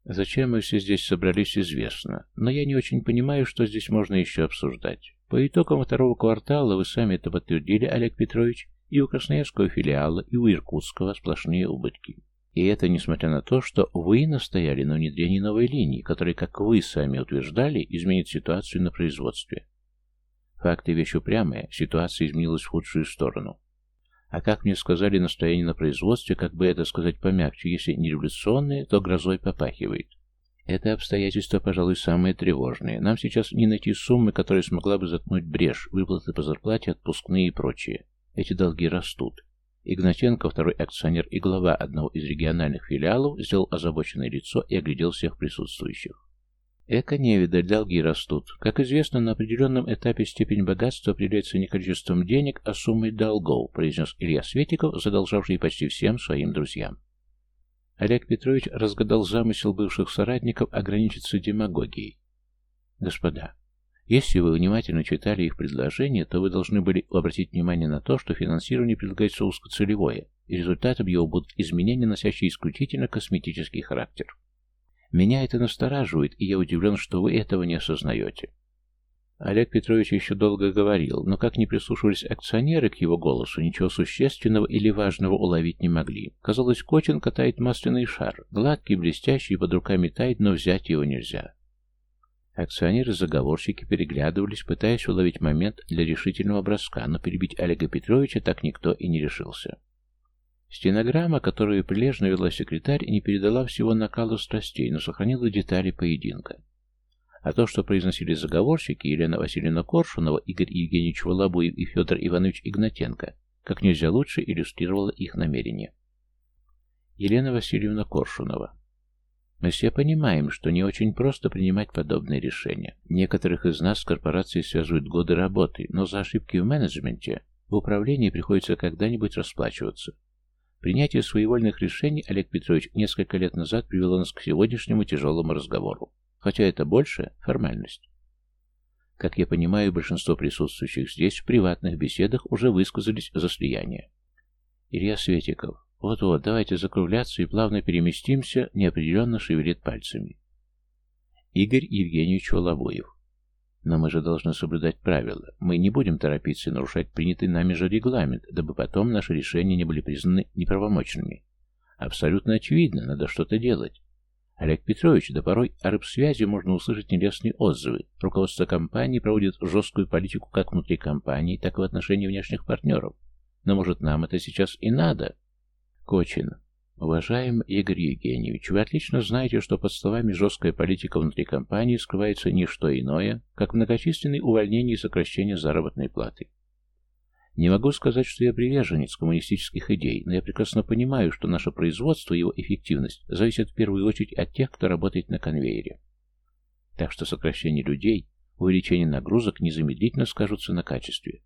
Зачем мы все здесь собрались, известно, но я не очень понимаю, что здесь можно еще обсуждать. По итогам второго квартала, вы сами это подтвердили, Олег Петрович, и у Красноярского филиала, и у Иркутского сплошные убытки. И это несмотря на то, что вы настояли на внедрении новой линии, которая, как вы сами утверждали, изменит ситуацию на производстве. Факты вещь упрямая, ситуация изменилась в худшую сторону. А как мне сказали, настояние на производстве, как бы это сказать помягче, если не революционное, то грозой попахивает. Это обстоятельство, пожалуй, самое тревожное. Нам сейчас не найти суммы, которая смогла бы заткнуть брешь, выплаты по зарплате, отпускные и прочее. Эти долги растут. Игнатенко, второй акционер и глава одного из региональных филиалов, сделал озабоченное лицо и оглядел всех присутствующих. Эко невидаль, долги растут. Как известно, на определенном этапе степень богатства определяется не количеством денег, а суммой долгов, произнес Илья Светиков, задолжавший почти всем своим друзьям. Олег Петрович разгадал замысел бывших соратников ограничиться демагогией. Господа, если вы внимательно читали их предложение, то вы должны были обратить внимание на то, что финансирование предлагается узкоцелевое, и результатом его будут изменения, носящие исключительно косметический характер. Меня это настораживает, и я удивлен, что вы этого не осознаете. Олег Петрович еще долго говорил, но как не прислушивались акционеры к его голосу, ничего существенного или важного уловить не могли. Казалось, Кочин катает масляный шар, гладкий, блестящий, под руками тает, но взять его нельзя. Акционеры-заговорщики переглядывались, пытаясь уловить момент для решительного броска, но перебить Олега Петровича так никто и не решился. Стенограмма, которую прилежно вела секретарь, не передала всего накала страстей, но сохранила детали поединка. А то, что произносили заговорщики Елена Васильевна Коршунова, Игорь Евгеньевич Волобуев и Федор Иванович Игнатенко, как нельзя лучше иллюстрировало их намерение. Елена Васильевна Коршунова. Мы все понимаем, что не очень просто принимать подобные решения. Некоторых из нас с корпорацией связывают годы работы, но за ошибки в менеджменте в управлении приходится когда-нибудь расплачиваться. Принятие своевольных решений Олег Петрович несколько лет назад привело нас к сегодняшнему тяжелому разговору, хотя это больше формальность. Как я понимаю, большинство присутствующих здесь в приватных беседах уже высказались за слияние. Илья Светиков. Вот-вот, давайте закругляться и плавно переместимся, неопределенно шевелит пальцами. Игорь Евгеньевич Волобуев. Но мы же должны соблюдать правила. Мы не будем торопиться и нарушать принятый нами же регламент, дабы потом наши решения не были признаны неправомочными. Абсолютно очевидно, надо что-то делать. Олег Петрович, да порой о рыбсвязи можно услышать нелестные отзывы. Руководство компании проводит жесткую политику как внутри компании, так и в отношении внешних партнеров. Но может нам это сейчас и надо? Кочин. Уважаемый Игорь Евгеньевич, вы отлично знаете, что под словами «жесткая политика внутри компании» скрывается не что иное, как многочисленные увольнения и сокращение заработной платы. Не могу сказать, что я приверженец коммунистических идей, но я прекрасно понимаю, что наше производство и его эффективность зависят в первую очередь от тех, кто работает на конвейере. Так что сокращение людей, увеличение нагрузок незамедлительно скажутся на качестве.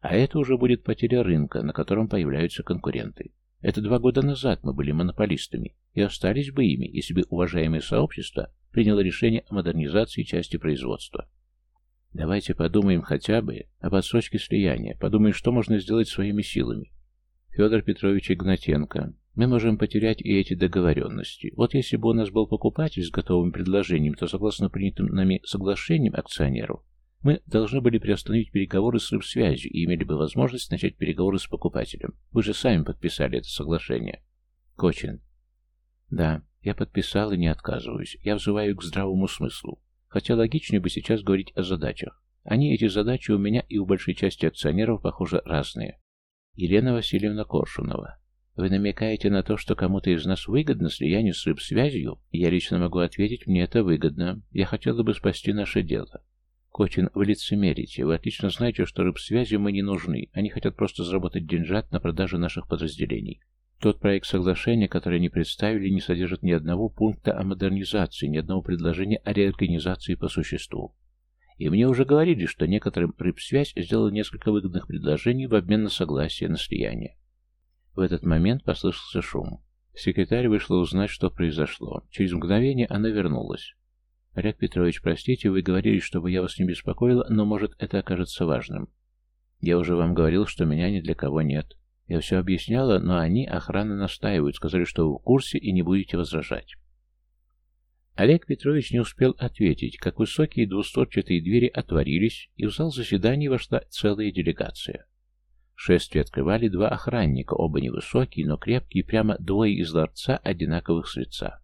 А это уже будет потеря рынка, на котором появляются конкуренты. Это два года назад мы были монополистами и остались бы ими, если бы уважаемое сообщество приняло решение о модернизации части производства. Давайте подумаем хотя бы об отсрочке слияния, подумаем, что можно сделать своими силами. Федор Петрович Игнатенко. Мы можем потерять и эти договоренности. Вот если бы у нас был покупатель с готовым предложением, то согласно принятым нами соглашениям акционеров, мы должны были приостановить переговоры с рыбсвязью и имели бы возможность начать переговоры с покупателем. Вы же сами подписали это соглашение. Кочин. Да, я подписал и не отказываюсь. Я взываю к здравому смыслу. Хотя логичнее бы сейчас говорить о задачах. Они, эти задачи, у меня и у большой части акционеров, похоже, разные. Елена Васильевна Коршунова. Вы намекаете на то, что кому-то из нас выгодно слияние с рыбсвязью? Я лично могу ответить, мне это выгодно. Я хотела бы спасти наше дело. Кочин, вы лицемерите. Вы отлично знаете, что рыбсвязи мы не нужны. Они хотят просто заработать деньжат на продаже наших подразделений. Тот проект соглашения, который они представили, не содержит ни одного пункта о модернизации, ни одного предложения о реорганизации по существу. И мне уже говорили, что некоторым рыбсвязь сделала несколько выгодных предложений в обмен на согласие на слияние. В этот момент послышался шум. Секретарь вышла узнать, что произошло. Через мгновение она вернулась. «Олег Петрович, простите, вы говорили, чтобы я вас не беспокоила, но, может, это окажется важным. Я уже вам говорил, что меня ни для кого нет. Я все объясняла, но они, охрана, настаивают, сказали, что вы в курсе и не будете возражать». Олег Петрович не успел ответить, как высокие двустворчатые двери отворились, и в зал заседаний вошла целая делегация. Шествие открывали два охранника, оба невысокие, но крепкие, прямо двое из ларца одинаковых с лица.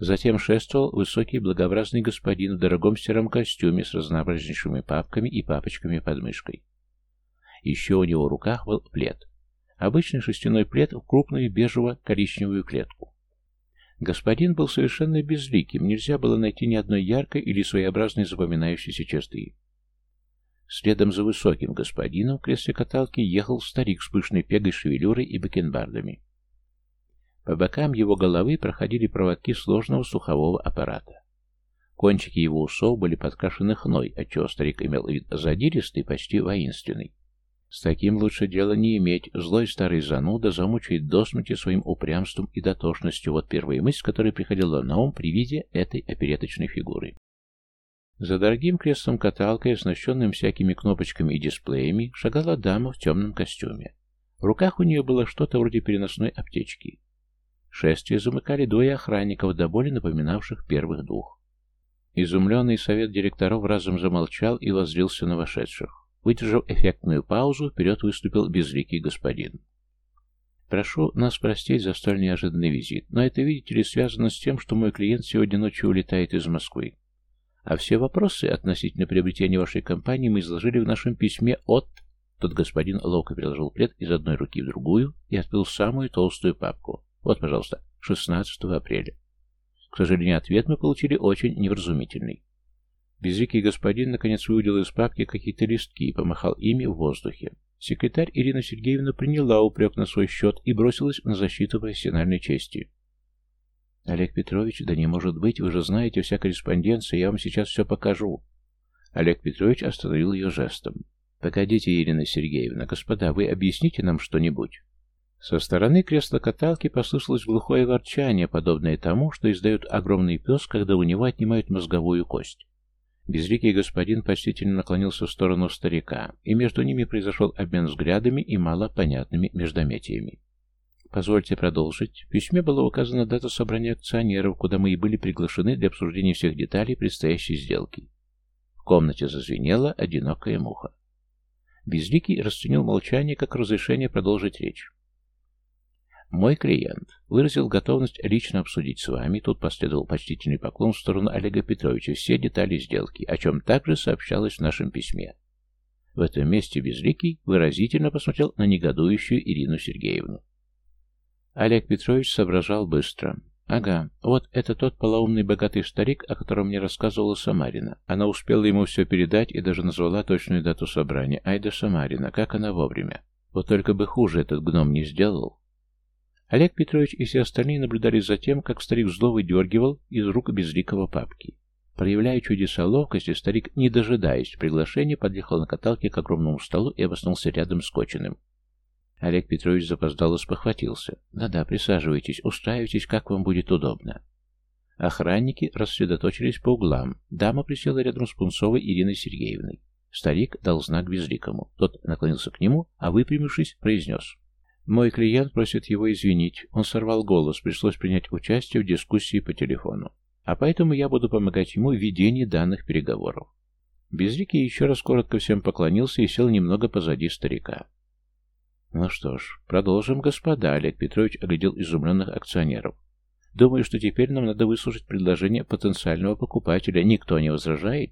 Затем шествовал высокий благообразный господин в дорогом сером костюме с разнообразнейшими папками и папочками под мышкой. Еще у него в руках был плед. Обычный шерстяной плед в крупную бежево-коричневую клетку. Господин был совершенно безликим, нельзя было найти ни одной яркой или своеобразной запоминающейся черты. Следом за высоким господином в кресле каталки ехал старик с пышной пегой шевелюрой и бакенбардами. По бокам его головы проходили проводки сложного слухового аппарата. Кончики его усов были подкрашены хной, отчего старик имел вид задиристый, почти воинственный. С таким лучше дела не иметь. Злой старый зануда замучает до смерти своим упрямством и дотошностью. Вот первая мысль, которая приходила на ум при виде этой опереточной фигуры. За дорогим креслом каталкой, оснащенным всякими кнопочками и дисплеями, шагала дама в темном костюме. В руках у нее было что-то вроде переносной аптечки. Шествие замыкали двое охранников, до боли напоминавших первых двух. Изумленный совет директоров разом замолчал и воззрился на вошедших. Выдержав эффектную паузу, вперед выступил безликий господин. «Прошу нас простить за столь неожиданный визит, но это, видите ли, связано с тем, что мой клиент сегодня ночью улетает из Москвы. А все вопросы относительно приобретения вашей компании мы изложили в нашем письме от...» Тот господин ловко переложил плед из одной руки в другую и открыл самую толстую папку. «Вот, пожалуйста, 16 апреля. К сожалению, ответ мы получили очень невразумительный. Безликий господин наконец выудил из папки какие-то листки и помахал ими в воздухе. Секретарь Ирина Сергеевна приняла упрек на свой счет и бросилась на защиту профессиональной чести. «Олег Петрович, да не может быть, вы же знаете вся корреспонденция, я вам сейчас все покажу». Олег Петрович остановил ее жестом. «Погодите, Ирина Сергеевна, господа, вы объясните нам что-нибудь». Со стороны кресла-каталки послышалось глухое ворчание, подобное тому, что издает огромный пес, когда у него отнимают мозговую кость. Безликий господин почтительно наклонился в сторону старика, и между ними произошел обмен взглядами и малопонятными междометиями. Позвольте продолжить. В письме была указана дата собрания акционеров, куда мы и были приглашены для обсуждения всех деталей предстоящей сделки. В комнате зазвенела одинокая муха. Безликий расценил молчание как разрешение продолжить речь. Мой клиент выразил готовность лично обсудить с вами, тут последовал почтительный поклон в сторону Олега Петровича, все детали сделки, о чем также сообщалось в нашем письме. В этом месте Безликий выразительно посмотрел на негодующую Ирину Сергеевну. Олег Петрович соображал быстро. «Ага, вот это тот полоумный богатый старик, о котором мне рассказывала Самарина. Она успела ему все передать и даже назвала точную дату собрания. Айда Самарина, как она вовремя. Вот только бы хуже этот гном не сделал». Олег Петрович и все остальные наблюдали за тем, как старик зло выдергивал из рук безликого папки. Проявляя чудеса ловкости, старик, не дожидаясь приглашения, подъехал на каталке к огромному столу и обоснулся рядом с Кочиным. Олег Петрович запоздало спохватился. «Да-да, присаживайтесь, устраивайтесь, как вам будет удобно». Охранники рассредоточились по углам. Дама присела рядом с Пунцовой Ириной Сергеевной. Старик дал знак Безликому. Тот наклонился к нему, а выпрямившись, произнес. Мой клиент просит его извинить. Он сорвал голос, пришлось принять участие в дискуссии по телефону. А поэтому я буду помогать ему в ведении данных переговоров. Безликий еще раз коротко всем поклонился и сел немного позади старика. Ну что ж, продолжим, господа, Олег Петрович оглядел изумленных акционеров. Думаю, что теперь нам надо выслушать предложение потенциального покупателя. Никто не возражает?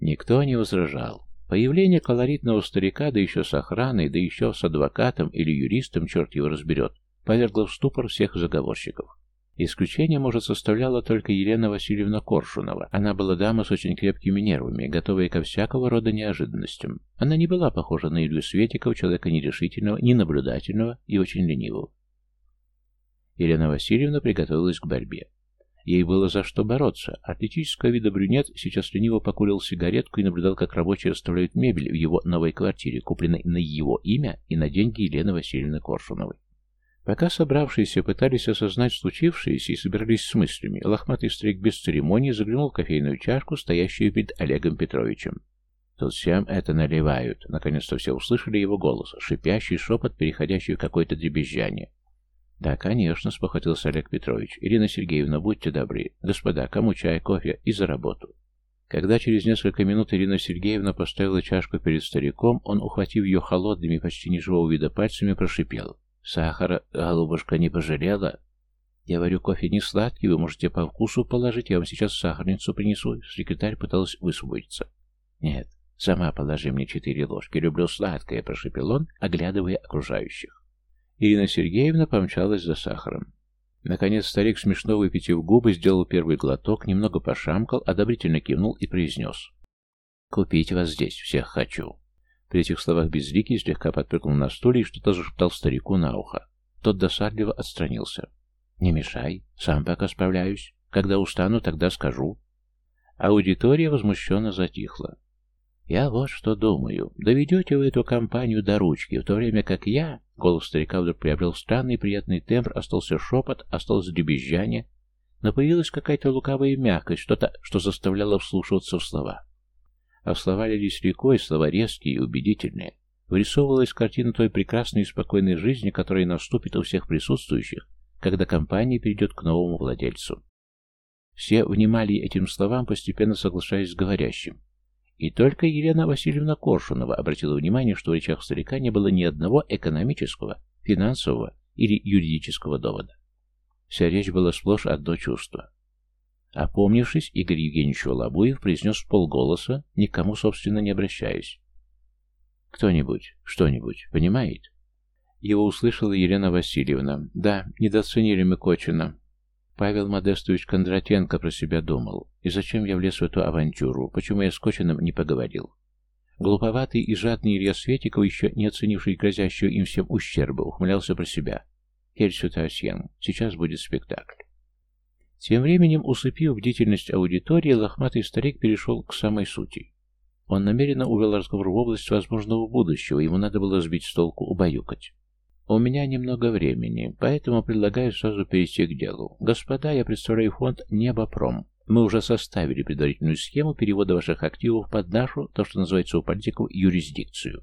Никто не возражал. Появление колоритного старика, да еще с охраной, да еще с адвокатом или юристом, черт его разберет, повергло в ступор всех заговорщиков. Исключение, может, составляла только Елена Васильевна Коршунова. Она была дама с очень крепкими нервами, готовая ко всякого рода неожиданностям. Она не была похожа на Илью Светиков, человека нерешительного, ненаблюдательного и очень ленивого. Елена Васильевна приготовилась к борьбе. Ей было за что бороться. Атлетического вида брюнет сейчас лениво покурил сигаретку и наблюдал, как рабочие расставляют мебель в его новой квартире, купленной на его имя и на деньги Елены Васильевны Коршуновой. Пока собравшиеся пытались осознать случившееся и собирались с мыслями, лохматый старик без церемонии заглянул в кофейную чашку, стоящую перед Олегом Петровичем. «Тут всем это наливают». Наконец-то все услышали его голос, шипящий шепот, переходящий в какое-то дребезжание. «Да, конечно», — спохватился Олег Петрович. «Ирина Сергеевна, будьте добры. Господа, кому чай, кофе и за работу». Когда через несколько минут Ирина Сергеевна поставила чашку перед стариком, он, ухватив ее холодными, почти неживого вида пальцами, прошипел. «Сахара, голубушка, не пожалела?» «Я варю кофе не сладкий, вы можете по вкусу положить, я вам сейчас сахарницу принесу». Секретарь пыталась высвободиться. «Нет, сама положи мне четыре ложки, люблю сладкое», — прошипел он, оглядывая окружающих. Ирина Сергеевна помчалась за сахаром. Наконец старик, смешно выпитив губы, сделал первый глоток, немного пошамкал, одобрительно кивнул и произнес. «Купить вас здесь всех хочу». При этих словах Безликий слегка подпрыгнул на стуле и что-то зашептал старику на ухо. Тот досадливо отстранился. «Не мешай, сам пока справляюсь. Когда устану, тогда скажу». Аудитория возмущенно затихла. «Я вот что думаю. Доведете вы эту компанию до ручки, в то время как я...» Голос старика вдруг приобрел странный приятный тембр, остался шепот, осталось дребезжание, но появилась какая-то лукавая мягкость, что-то, что заставляло вслушиваться в слова. А слова лились рекой, слова резкие и убедительные. Вырисовывалась картина той прекрасной и спокойной жизни, которая наступит у всех присутствующих, когда компания перейдет к новому владельцу. Все внимали этим словам, постепенно соглашаясь с говорящим. И только Елена Васильевна Коршунова обратила внимание, что в речах старика не было ни одного экономического, финансового или юридического довода. Вся речь была сплошь одно чувство. Опомнившись, Игорь Евгеньевич Волобуев произнес полголоса, никому, собственно, не обращаясь. «Кто-нибудь, что-нибудь, понимает?» Его услышала Елена Васильевна. «Да, недооценили мы Кочина. Павел Модестович Кондратенко про себя думал. И зачем я влез в эту авантюру? Почему я с Кочиным не поговорил? Глуповатый и жадный Илья Светиков, еще не оценивший грозящего им всем ущерба, ухмылялся про себя. Хельсю Тасьян, сейчас будет спектакль. Тем временем, усыпив бдительность аудитории, лохматый старик перешел к самой сути. Он намеренно увел разговор в область возможного будущего, ему надо было сбить с толку, убаюкать. У меня немного времени, поэтому предлагаю сразу перейти к делу. Господа, я представляю фонд «Небопром». Мы уже составили предварительную схему перевода ваших активов под нашу, то, что называется у политиков, юрисдикцию.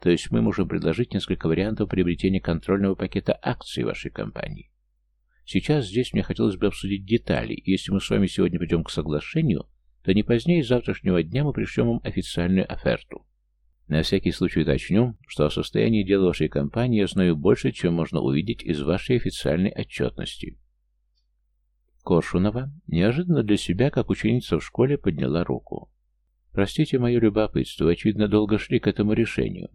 То есть мы можем предложить несколько вариантов приобретения контрольного пакета акций вашей компании. Сейчас здесь мне хотелось бы обсудить детали, и если мы с вами сегодня придем к соглашению, то не позднее завтрашнего дня мы пришлем вам официальную оферту. На всякий случай уточню, что о состоянии дела вашей компании я знаю больше, чем можно увидеть из вашей официальной отчетности. Коршунова неожиданно для себя, как ученица в школе, подняла руку. «Простите мое любопытство, очевидно, долго шли к этому решению».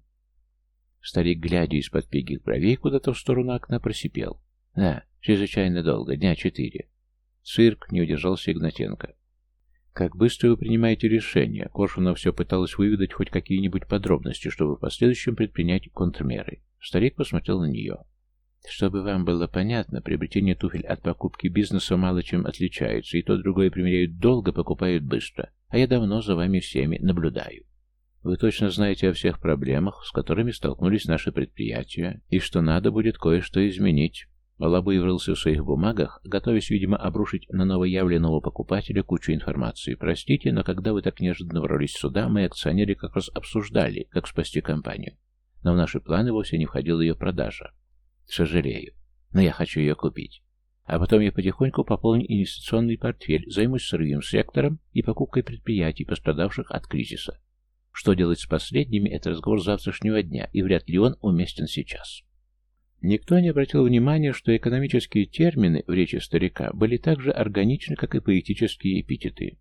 Старик, глядя из-под пегих бровей куда-то в сторону окна, просипел. «Да, чрезвычайно долго, дня четыре». «Цирк», — не удержался Игнатенко. «Как быстро вы принимаете решение?» Коршунов все пыталась выведать хоть какие-нибудь подробности, чтобы в последующем предпринять контрмеры. Старик посмотрел на нее. «Чтобы вам было понятно, приобретение туфель от покупки бизнеса мало чем отличается, и то другое примеряют долго, покупают быстро, а я давно за вами всеми наблюдаю. Вы точно знаете о всех проблемах, с которыми столкнулись наши предприятия, и что надо будет кое-что изменить. Лобы врылся в своих бумагах, готовясь, видимо, обрушить на новоявленного покупателя кучу информации. «Простите, но когда вы так неожиданно ворвались сюда, мы акционеры как раз обсуждали, как спасти компанию. Но в наши планы вовсе не входила ее продажа. Сожалею, но я хочу ее купить. А потом я потихоньку пополню инвестиционный портфель, займусь сырьевым сектором и покупкой предприятий, пострадавших от кризиса. Что делать с последними, это разговор завтрашнего дня, и вряд ли он уместен сейчас». Никто не обратил внимания, что экономические термины в речи старика были так же органичны, как и поэтические эпитеты.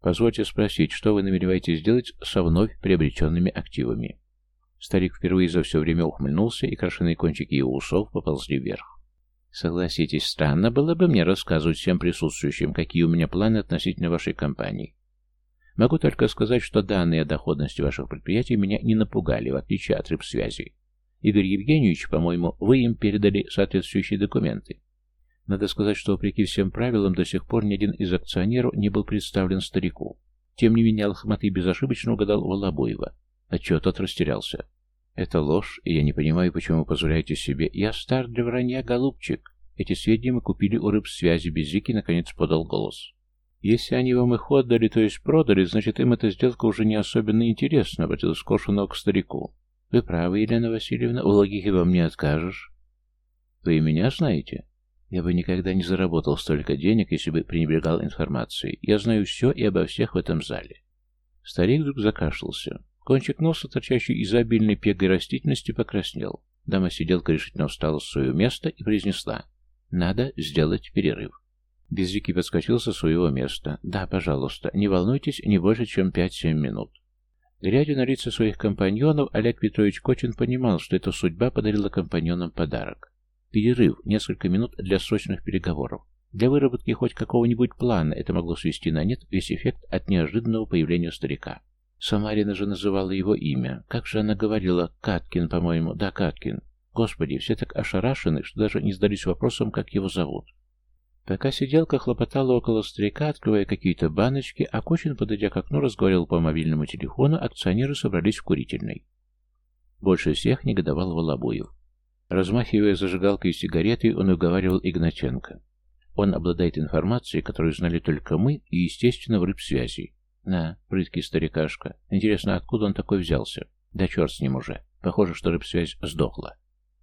Позвольте спросить, что вы намереваетесь сделать со вновь приобретенными активами? Старик впервые за все время ухмыльнулся, и крашеные кончики его усов поползли вверх. Согласитесь, странно было бы мне рассказывать всем присутствующим, какие у меня планы относительно вашей компании. Могу только сказать, что данные о доходности ваших предприятий меня не напугали, в отличие от рыбсвязи. Игорь Евгеньевич, по-моему, вы им передали соответствующие документы. Надо сказать, что, вопреки всем правилам, до сих пор ни один из акционеров не был представлен старику. Тем не менее, Алхматы безошибочно угадал Волобуева, отчего тот растерялся. «Это ложь, и я не понимаю, почему вы позволяете себе. Я стар для вранья, голубчик. Эти сведения мы купили у рыбсвязи. Беззики наконец подал голос. Если они вам их отдали, то есть продали, значит, им эта сделка уже не особенно интересна, обратилась Кошунов к старику. Вы правы, Елена Васильевна, у логики вам не откажешь. Вы меня знаете? Я бы никогда не заработал столько денег, если бы пренебрегал информацией. Я знаю все и обо всех в этом зале. Старик вдруг закашлялся. Кончик носа, торчащий из обильной пегой растительности, покраснел. Дама-сиделка решительно встала с своего места и произнесла «Надо сделать перерыв». Безликий подскочил со своего места. «Да, пожалуйста, не волнуйтесь не больше, чем пять-семь минут». Глядя на лица своих компаньонов, Олег Петрович Кочин понимал, что эта судьба подарила компаньонам подарок. Перерыв, несколько минут для срочных переговоров. Для выработки хоть какого-нибудь плана это могло свести на нет весь эффект от неожиданного появления старика. Самарина же называла его имя. Как же она говорила? Каткин, по-моему. Да, Каткин. Господи, все так ошарашены, что даже не сдались вопросом, как его зовут. Пока сиделка хлопотала около старика, открывая какие-то баночки, а Кочин, подойдя к окну, разговаривал по мобильному телефону, акционеры собрались в курительной. Больше всех негодовал Волобуев. Размахивая зажигалкой и сигаретой, он уговаривал Игнатенко. Он обладает информацией, которую знали только мы и, естественно, в рыбсвязи. На, прыткий старикашка. Интересно, откуда он такой взялся? Да черт с ним уже. Похоже, что рыбсвязь сдохла.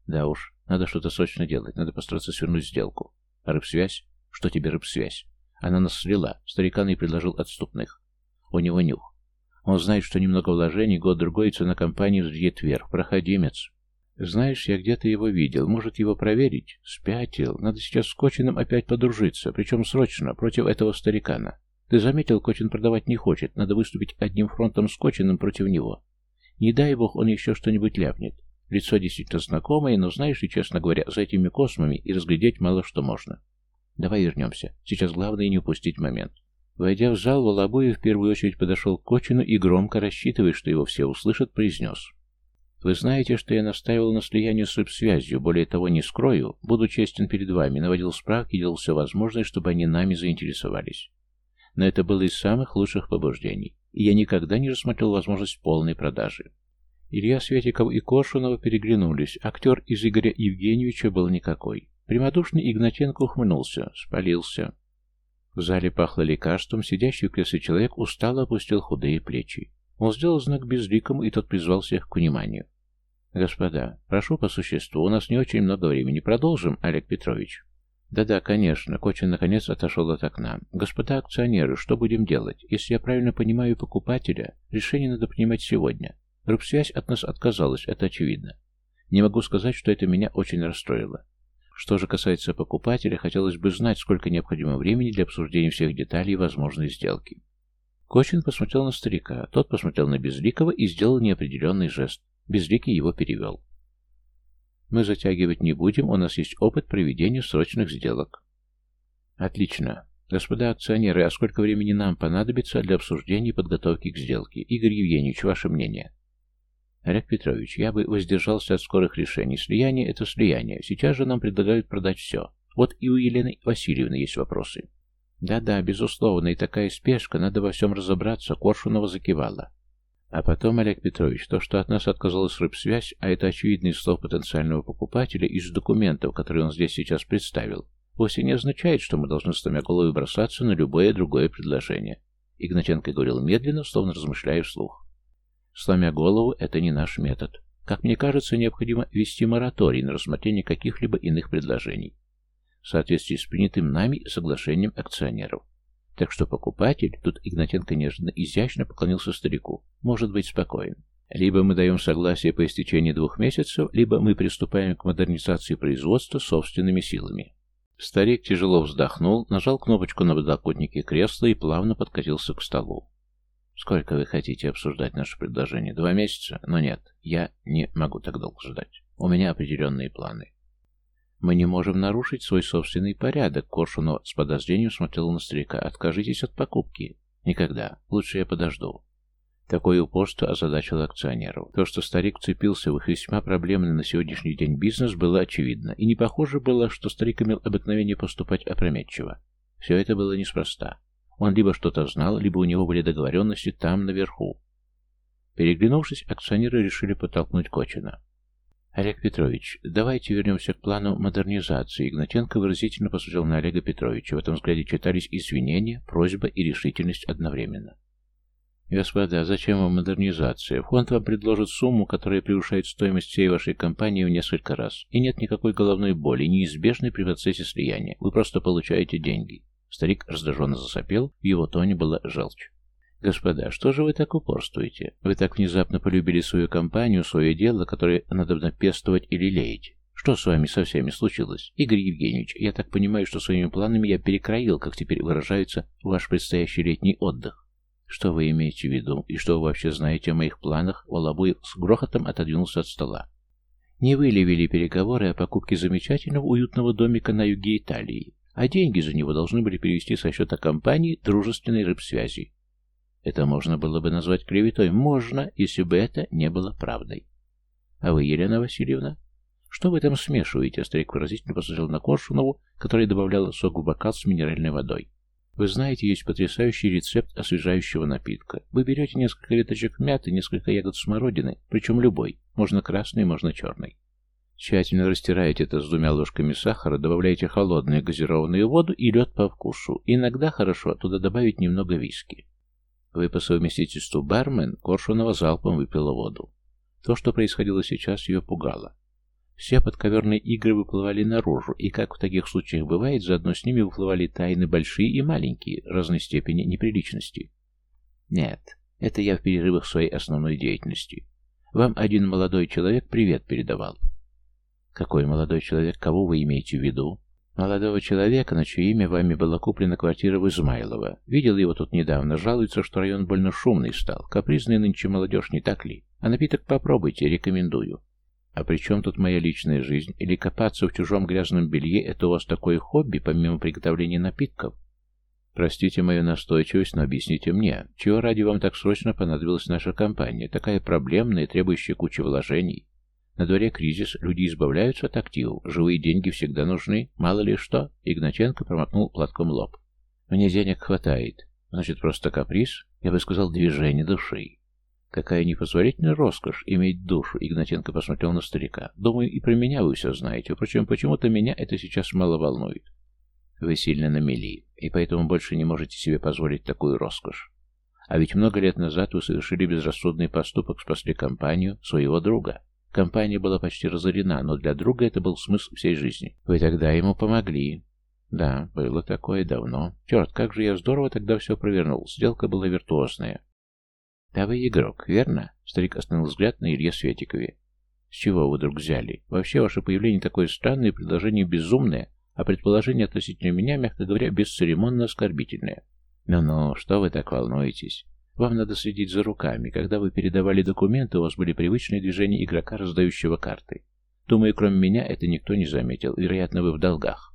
Да уж, надо что-то срочно делать, надо постараться свернуть сделку. Рыбсвязь? Что тебе рыбсвязь? Она нас слила. Старикан ей предложил отступных. У него нюх. Он знает, что немного вложений, год-другой, и цена компании взлетит вверх. Проходимец. Знаешь, я где-то его видел. Может, его проверить? Спятил. Надо сейчас с Кочиным опять подружиться. Причем срочно, против этого старикана. Ты заметил, Кочин продавать не хочет. Надо выступить одним фронтом с Кочиным против него. Не дай бог, он еще что-нибудь ляпнет. Лицо действительно знакомое, но знаешь ли, честно говоря, за этими космами и разглядеть мало что можно. Давай вернемся. Сейчас главное не упустить момент. Войдя в зал, Волобуев в первую очередь подошел к Кочину и громко, рассчитывая, что его все услышат, произнес. «Вы знаете, что я настаивал на слиянии с рыбсвязью, более того, не скрою, буду честен перед вами, наводил справки и делал все возможное, чтобы они нами заинтересовались. Но это было из самых лучших побуждений, и я никогда не рассмотрел возможность полной продажи. Илья Светиков и Коршунова переглянулись. Актер из Игоря Евгеньевича был никакой. Прямодушный Игнатенко ухмыльнулся, спалился. В зале пахло лекарством, сидящий в кресле человек устало опустил худые плечи. Он сделал знак безликому, и тот призвал всех к вниманию. «Господа, прошу по существу, у нас не очень много времени. Продолжим, Олег Петрович?» «Да-да, конечно». Кочин наконец отошел от окна. «Господа акционеры, что будем делать? Если я правильно понимаю покупателя, решение надо принимать сегодня. Рыбсвязь от нас отказалась, это очевидно. Не могу сказать, что это меня очень расстроило. Что же касается покупателя, хотелось бы знать, сколько необходимо времени для обсуждения всех деталей возможной сделки. Кочин посмотрел на старика, тот посмотрел на Безликого и сделал неопределенный жест. Безликий его перевел. «Мы затягивать не будем, у нас есть опыт проведения срочных сделок». «Отлично. Господа акционеры, а сколько времени нам понадобится для обсуждения и подготовки к сделке? Игорь Евгеньевич, ваше мнение?» Олег Петрович, я бы воздержался от скорых решений. Слияние — это слияние. Сейчас же нам предлагают продать все. Вот и у Елены Васильевны есть вопросы. Да-да, безусловно, и такая спешка, надо во всем разобраться, Коршунова закивала. А потом, Олег Петрович, то, что от нас отказалась рыбсвязь, а это очевидный слов потенциального покупателя из документов, которые он здесь сейчас представил, вовсе не означает, что мы должны с головой бросаться на любое другое предложение. Игнатенко говорил медленно, словно размышляя вслух. Сломя голову, это не наш метод. Как мне кажется, необходимо ввести мораторий на рассмотрение каких-либо иных предложений в соответствии с принятым нами соглашением акционеров. Так что покупатель, тут Игнатенко нежно изящно поклонился старику, может быть спокоен. Либо мы даем согласие по истечении двух месяцев, либо мы приступаем к модернизации производства собственными силами. Старик тяжело вздохнул, нажал кнопочку на подлокотнике кресла и плавно подкатился к столу. Сколько вы хотите обсуждать наше предложение? Два месяца? Но нет, я не могу так долго ждать. У меня определенные планы. Мы не можем нарушить свой собственный порядок. Коршунов с подозрением смотрел на старика. Откажитесь от покупки. Никогда. Лучше я подожду. Такое упорство озадачило акционеров. То, что старик цепился в их весьма проблемный на сегодняшний день бизнес, было очевидно, и не похоже было, что старик имел обыкновение поступать опрометчиво. Все это было неспроста. Он либо что-то знал, либо у него были договоренности там, наверху. Переглянувшись, акционеры решили подтолкнуть Кочина. «Олег Петрович, давайте вернемся к плану модернизации». Игнатенко выразительно посмотрел на Олега Петровича. В этом взгляде читались извинения, просьба и решительность одновременно. «Господа, зачем вам модернизация? Фонд вам предложит сумму, которая превышает стоимость всей вашей компании в несколько раз. И нет никакой головной боли, неизбежной при процессе слияния. Вы просто получаете деньги». Старик раздраженно засопел, в его тоне была желчь. «Господа, что же вы так упорствуете? Вы так внезапно полюбили свою компанию, свое дело, которое надо пестовать или леять. Что с вами со всеми случилось? Игорь Евгеньевич, я так понимаю, что своими планами я перекроил, как теперь выражается, ваш предстоящий летний отдых. Что вы имеете в виду, и что вы вообще знаете о моих планах?» Волобуев с грохотом отодвинулся от стола. «Не вы ли вели переговоры о покупке замечательного уютного домика на юге Италии, а деньги за него должны были перевести со счета компании дружественной рыбсвязи?» Это можно было бы назвать клеветой. Можно, если бы это не было правдой. А вы, Елена Васильевна? Что вы там смешиваете? Старик выразительно посмотрел на Коршунову, которая добавляла сок в бокал с минеральной водой. Вы знаете, есть потрясающий рецепт освежающего напитка. Вы берете несколько веточек мяты, несколько ягод смородины, причем любой, можно красный, можно черный. Тщательно растираете это с двумя ложками сахара, добавляете холодную газированную воду и лед по вкусу. Иногда хорошо туда добавить немного виски. Вы по совместительству бармен, Коршунова залпом выпила воду. То, что происходило сейчас, ее пугало. Все подковерные игры выплывали наружу, и, как в таких случаях бывает, заодно с ними выплывали тайны большие и маленькие, разной степени неприличности. Нет, это я в перерывах своей основной деятельности. Вам один молодой человек привет передавал. Какой молодой человек? Кого вы имеете в виду? Молодого человека, на чье имя вами была куплена квартира в Измайлово. Видел его тут недавно, жалуется, что район больно шумный стал. Капризная нынче молодежь, не так ли? А напиток попробуйте, рекомендую. А при чем тут моя личная жизнь? Или копаться в чужом грязном белье – это у вас такое хобби, помимо приготовления напитков? Простите мою настойчивость, но объясните мне, чего ради вам так срочно понадобилась наша компания, такая проблемная, требующая кучи вложений? На дворе кризис, люди избавляются от активов, живые деньги всегда нужны, мало ли что. Игнатенко промокнул платком лоб. Мне денег хватает. Значит, просто каприз? Я бы сказал, движение души. Какая непозволительная роскошь иметь душу, Игнатенко посмотрел на старика. Думаю, и про меня вы все знаете. Впрочем, почему-то меня это сейчас мало волнует. Вы сильно намели, и поэтому больше не можете себе позволить такую роскошь. А ведь много лет назад вы совершили безрассудный поступок, спасли компанию своего друга. Компания была почти разорена, но для друга это был смысл всей жизни. Вы тогда ему помогли. Да, было такое давно. Черт, как же я здорово тогда все провернул. Сделка была виртуозная. Да вы игрок, верно? Старик остановил взгляд на Илье Светикове. С чего вы вдруг взяли? Вообще ваше появление такое странное, предложение безумное, а предположение относительно меня, мягко говоря, бесцеремонно оскорбительное. Ну-ну, что вы так волнуетесь? Вам надо следить за руками. Когда вы передавали документы, у вас были привычные движения игрока, раздающего карты. Думаю, кроме меня это никто не заметил. Вероятно, вы в долгах.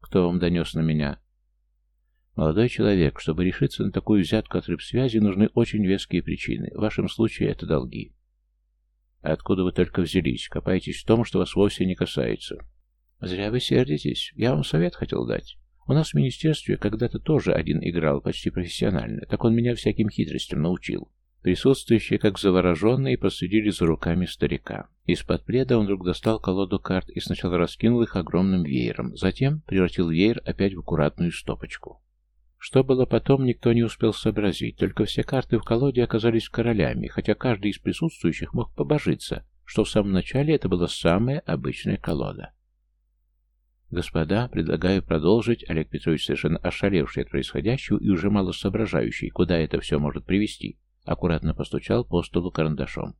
Кто вам донес на меня? Молодой человек, чтобы решиться на такую взятку от рыбсвязи, нужны очень веские причины. В вашем случае это долги. Откуда вы только взялись? Копаетесь в том, что вас вовсе не касается. Зря вы сердитесь. Я вам совет хотел дать. У нас в министерстве когда-то тоже один играл почти профессионально, так он меня всяким хитростям научил. Присутствующие, как завороженные, проследили за руками старика. Из-под пледа он вдруг достал колоду карт и сначала раскинул их огромным веером, затем превратил веер опять в аккуратную стопочку. Что было потом, никто не успел сообразить, только все карты в колоде оказались королями, хотя каждый из присутствующих мог побожиться, что в самом начале это была самая обычная колода. «Господа, предлагаю продолжить», Олег Петрович, совершенно ошалевший от происходящего и уже мало соображающий, куда это все может привести, аккуратно постучал по столу карандашом.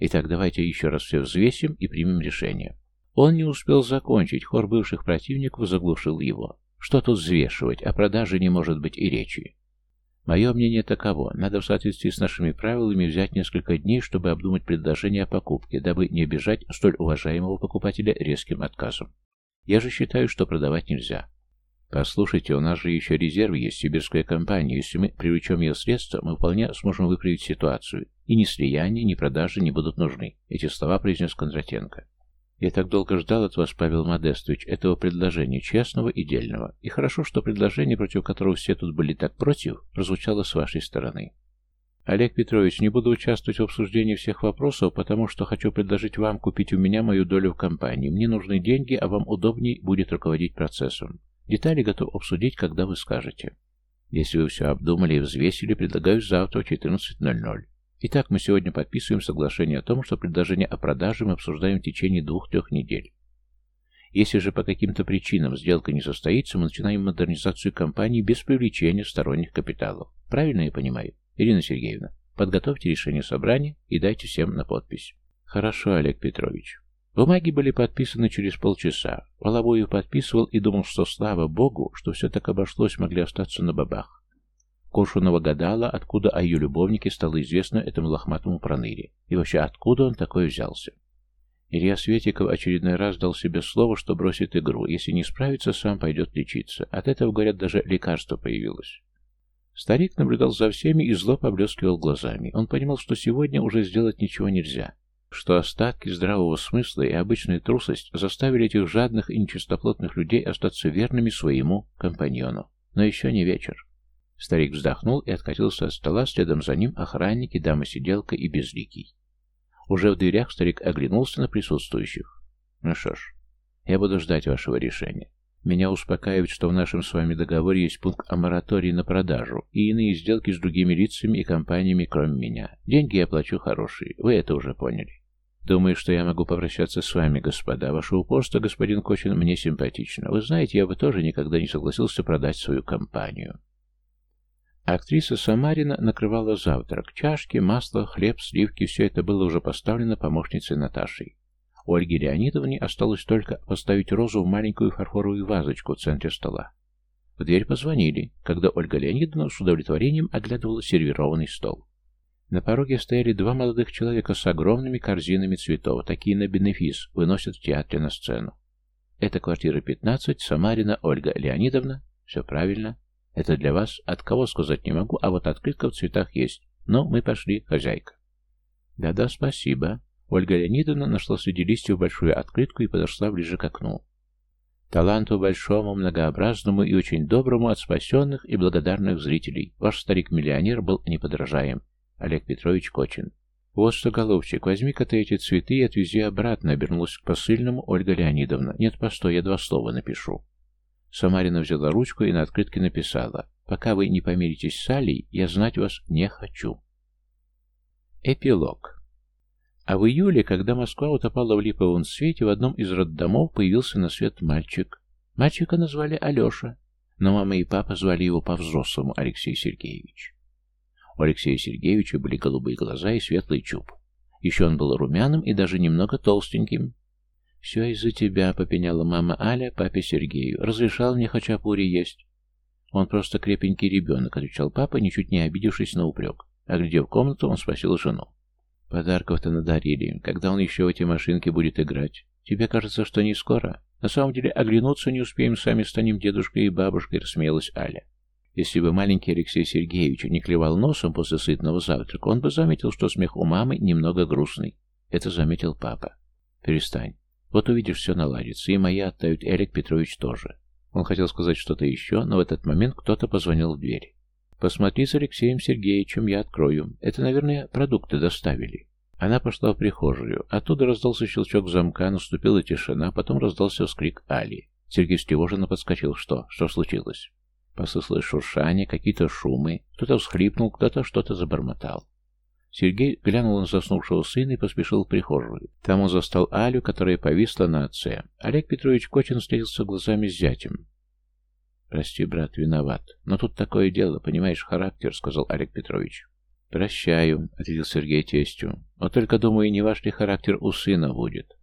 «Итак, давайте еще раз все взвесим и примем решение». Он не успел закончить, хор бывших противников заглушил его. Что тут взвешивать, о продаже не может быть и речи. Мое мнение таково. Надо в соответствии с нашими правилами взять несколько дней, чтобы обдумать предложение о покупке, дабы не обижать столь уважаемого покупателя резким отказом. Я же считаю, что продавать нельзя. Послушайте, у нас же еще резерв есть, сибирская компания. Если мы привлечем ее средства, мы вполне сможем выправить ситуацию. И ни слияние, ни продажи не будут нужны. Эти слова произнес Кондратенко. Я так долго ждал от вас, Павел Модестович, этого предложения, честного и дельного. И хорошо, что предложение, против которого все тут были так против, прозвучало с вашей стороны. Олег Петрович, не буду участвовать в обсуждении всех вопросов, потому что хочу предложить вам купить у меня мою долю в компании. Мне нужны деньги, а вам удобней будет руководить процессом. Детали готов обсудить, когда вы скажете. Если вы все обдумали и взвесили, предлагаю завтра в 14.00. Итак, мы сегодня подписываем соглашение о том, что предложение о продаже мы обсуждаем в течение двух-трех недель. Если же по каким-то причинам сделка не состоится, мы начинаем модернизацию компании без привлечения сторонних капиталов. Правильно я понимаю? Ирина Сергеевна, подготовьте решение собрания и дайте всем на подпись. Хорошо, Олег Петрович. Бумаги были подписаны через полчаса. Воловую подписывал и думал, что слава богу, что все так обошлось, могли остаться на бабах. Коршунова гадала, откуда о ее любовнике стало известно этому лохматому проныре, и вообще откуда он такой взялся. Илья Светиков очередной раз дал себе слово, что бросит игру, если не справится, сам пойдет лечиться. От этого, говорят, даже лекарство появилось. Старик наблюдал за всеми и зло поблескивал глазами. Он понимал, что сегодня уже сделать ничего нельзя, что остатки здравого смысла и обычная трусость заставили этих жадных и нечистоплотных людей остаться верными своему компаньону. Но еще не вечер. Старик вздохнул и откатился от стола, следом за ним охранники, дама-сиделка и безликий. Уже в дверях старик оглянулся на присутствующих. «Ну что ж, я буду ждать вашего решения. Меня успокаивает, что в нашем с вами договоре есть пункт о моратории на продажу и иные сделки с другими лицами и компаниями, кроме меня. Деньги я плачу хорошие, вы это уже поняли. Думаю, что я могу попрощаться с вами, господа. Ваше упорство, господин Кочин, мне симпатично. Вы знаете, я бы тоже никогда не согласился продать свою компанию. Актриса Самарина накрывала завтрак. Чашки, масло, хлеб, сливки – все это было уже поставлено помощницей Наташей. У Ольги Леонидовны осталось только поставить розу в маленькую фарфоровую вазочку в центре стола. В дверь позвонили, когда Ольга Леонидовна с удовлетворением оглядывала сервированный стол. На пороге стояли два молодых человека с огромными корзинами цветов, такие на бенефис, выносят в театре на сцену. Это квартира 15, Самарина Ольга Леонидовна. Все правильно. Это для вас, от кого сказать не могу, а вот открытка в цветах есть. Но мы пошли, хозяйка. Да-да, спасибо. Ольга Леонидовна нашла среди листьев большую открытку и подошла ближе к окну. Таланту большому, многообразному и очень доброму от спасенных и благодарных зрителей. Ваш старик-миллионер был неподражаем. Олег Петрович Кочин. «Вот что, голубчик, возьми-ка ты эти цветы и отвези обратно», — обернулась к посыльному Ольга Леонидовна. «Нет, постой, я два слова напишу». Самарина взяла ручку и на открытке написала «Пока вы не помиритесь с Алей, я знать вас не хочу». Эпилог А в июле, когда Москва утопала в липовом свете, в одном из роддомов появился на свет мальчик. Мальчика назвали Алеша, но мама и папа звали его по-взрослому Алексей Сергеевич. У Алексея Сергеевича были голубые глаза и светлый чуб. Еще он был румяным и даже немного толстеньким, «Все из-за тебя», — попеняла мама Аля папе Сергею. «Разрешал мне хачапури есть». «Он просто крепенький ребенок», — отвечал папа, ничуть не обидевшись на упрек. Оглядев комнату, он спросил жену. «Подарков-то надарили. Когда он еще в эти машинки будет играть? Тебе кажется, что не скоро? На самом деле, оглянуться не успеем, сами станем дедушкой и бабушкой», — рассмеялась Аля. Если бы маленький Алексей Сергеевич не клевал носом после сытного завтрака, он бы заметил, что смех у мамы немного грустный. Это заметил папа. «Перестань. Вот увидишь, все наладится, и моя оттают, и Петрович тоже. Он хотел сказать что-то еще, но в этот момент кто-то позвонил в дверь. «Посмотри с Алексеем Сергеевичем, я открою. Это, наверное, продукты доставили». Она пошла в прихожую. Оттуда раздался щелчок замка, наступила тишина, потом раздался вскрик Али. Сергей встревоженно подскочил. «Что? Что случилось?» Послышалось шуршание, какие-то шумы. Кто-то всхлипнул, кто-то что-то забормотал. Сергей глянул на заснувшего сына и поспешил в прихожую. Там он застал Алю, которая повисла на отце. Олег Петрович Кочин встретился глазами с зятем. «Прости, брат, виноват. Но тут такое дело, понимаешь, характер», — сказал Олег Петрович. «Прощаю», — ответил Сергей тестю. «Но только, думаю, не ваш ли характер у сына будет?»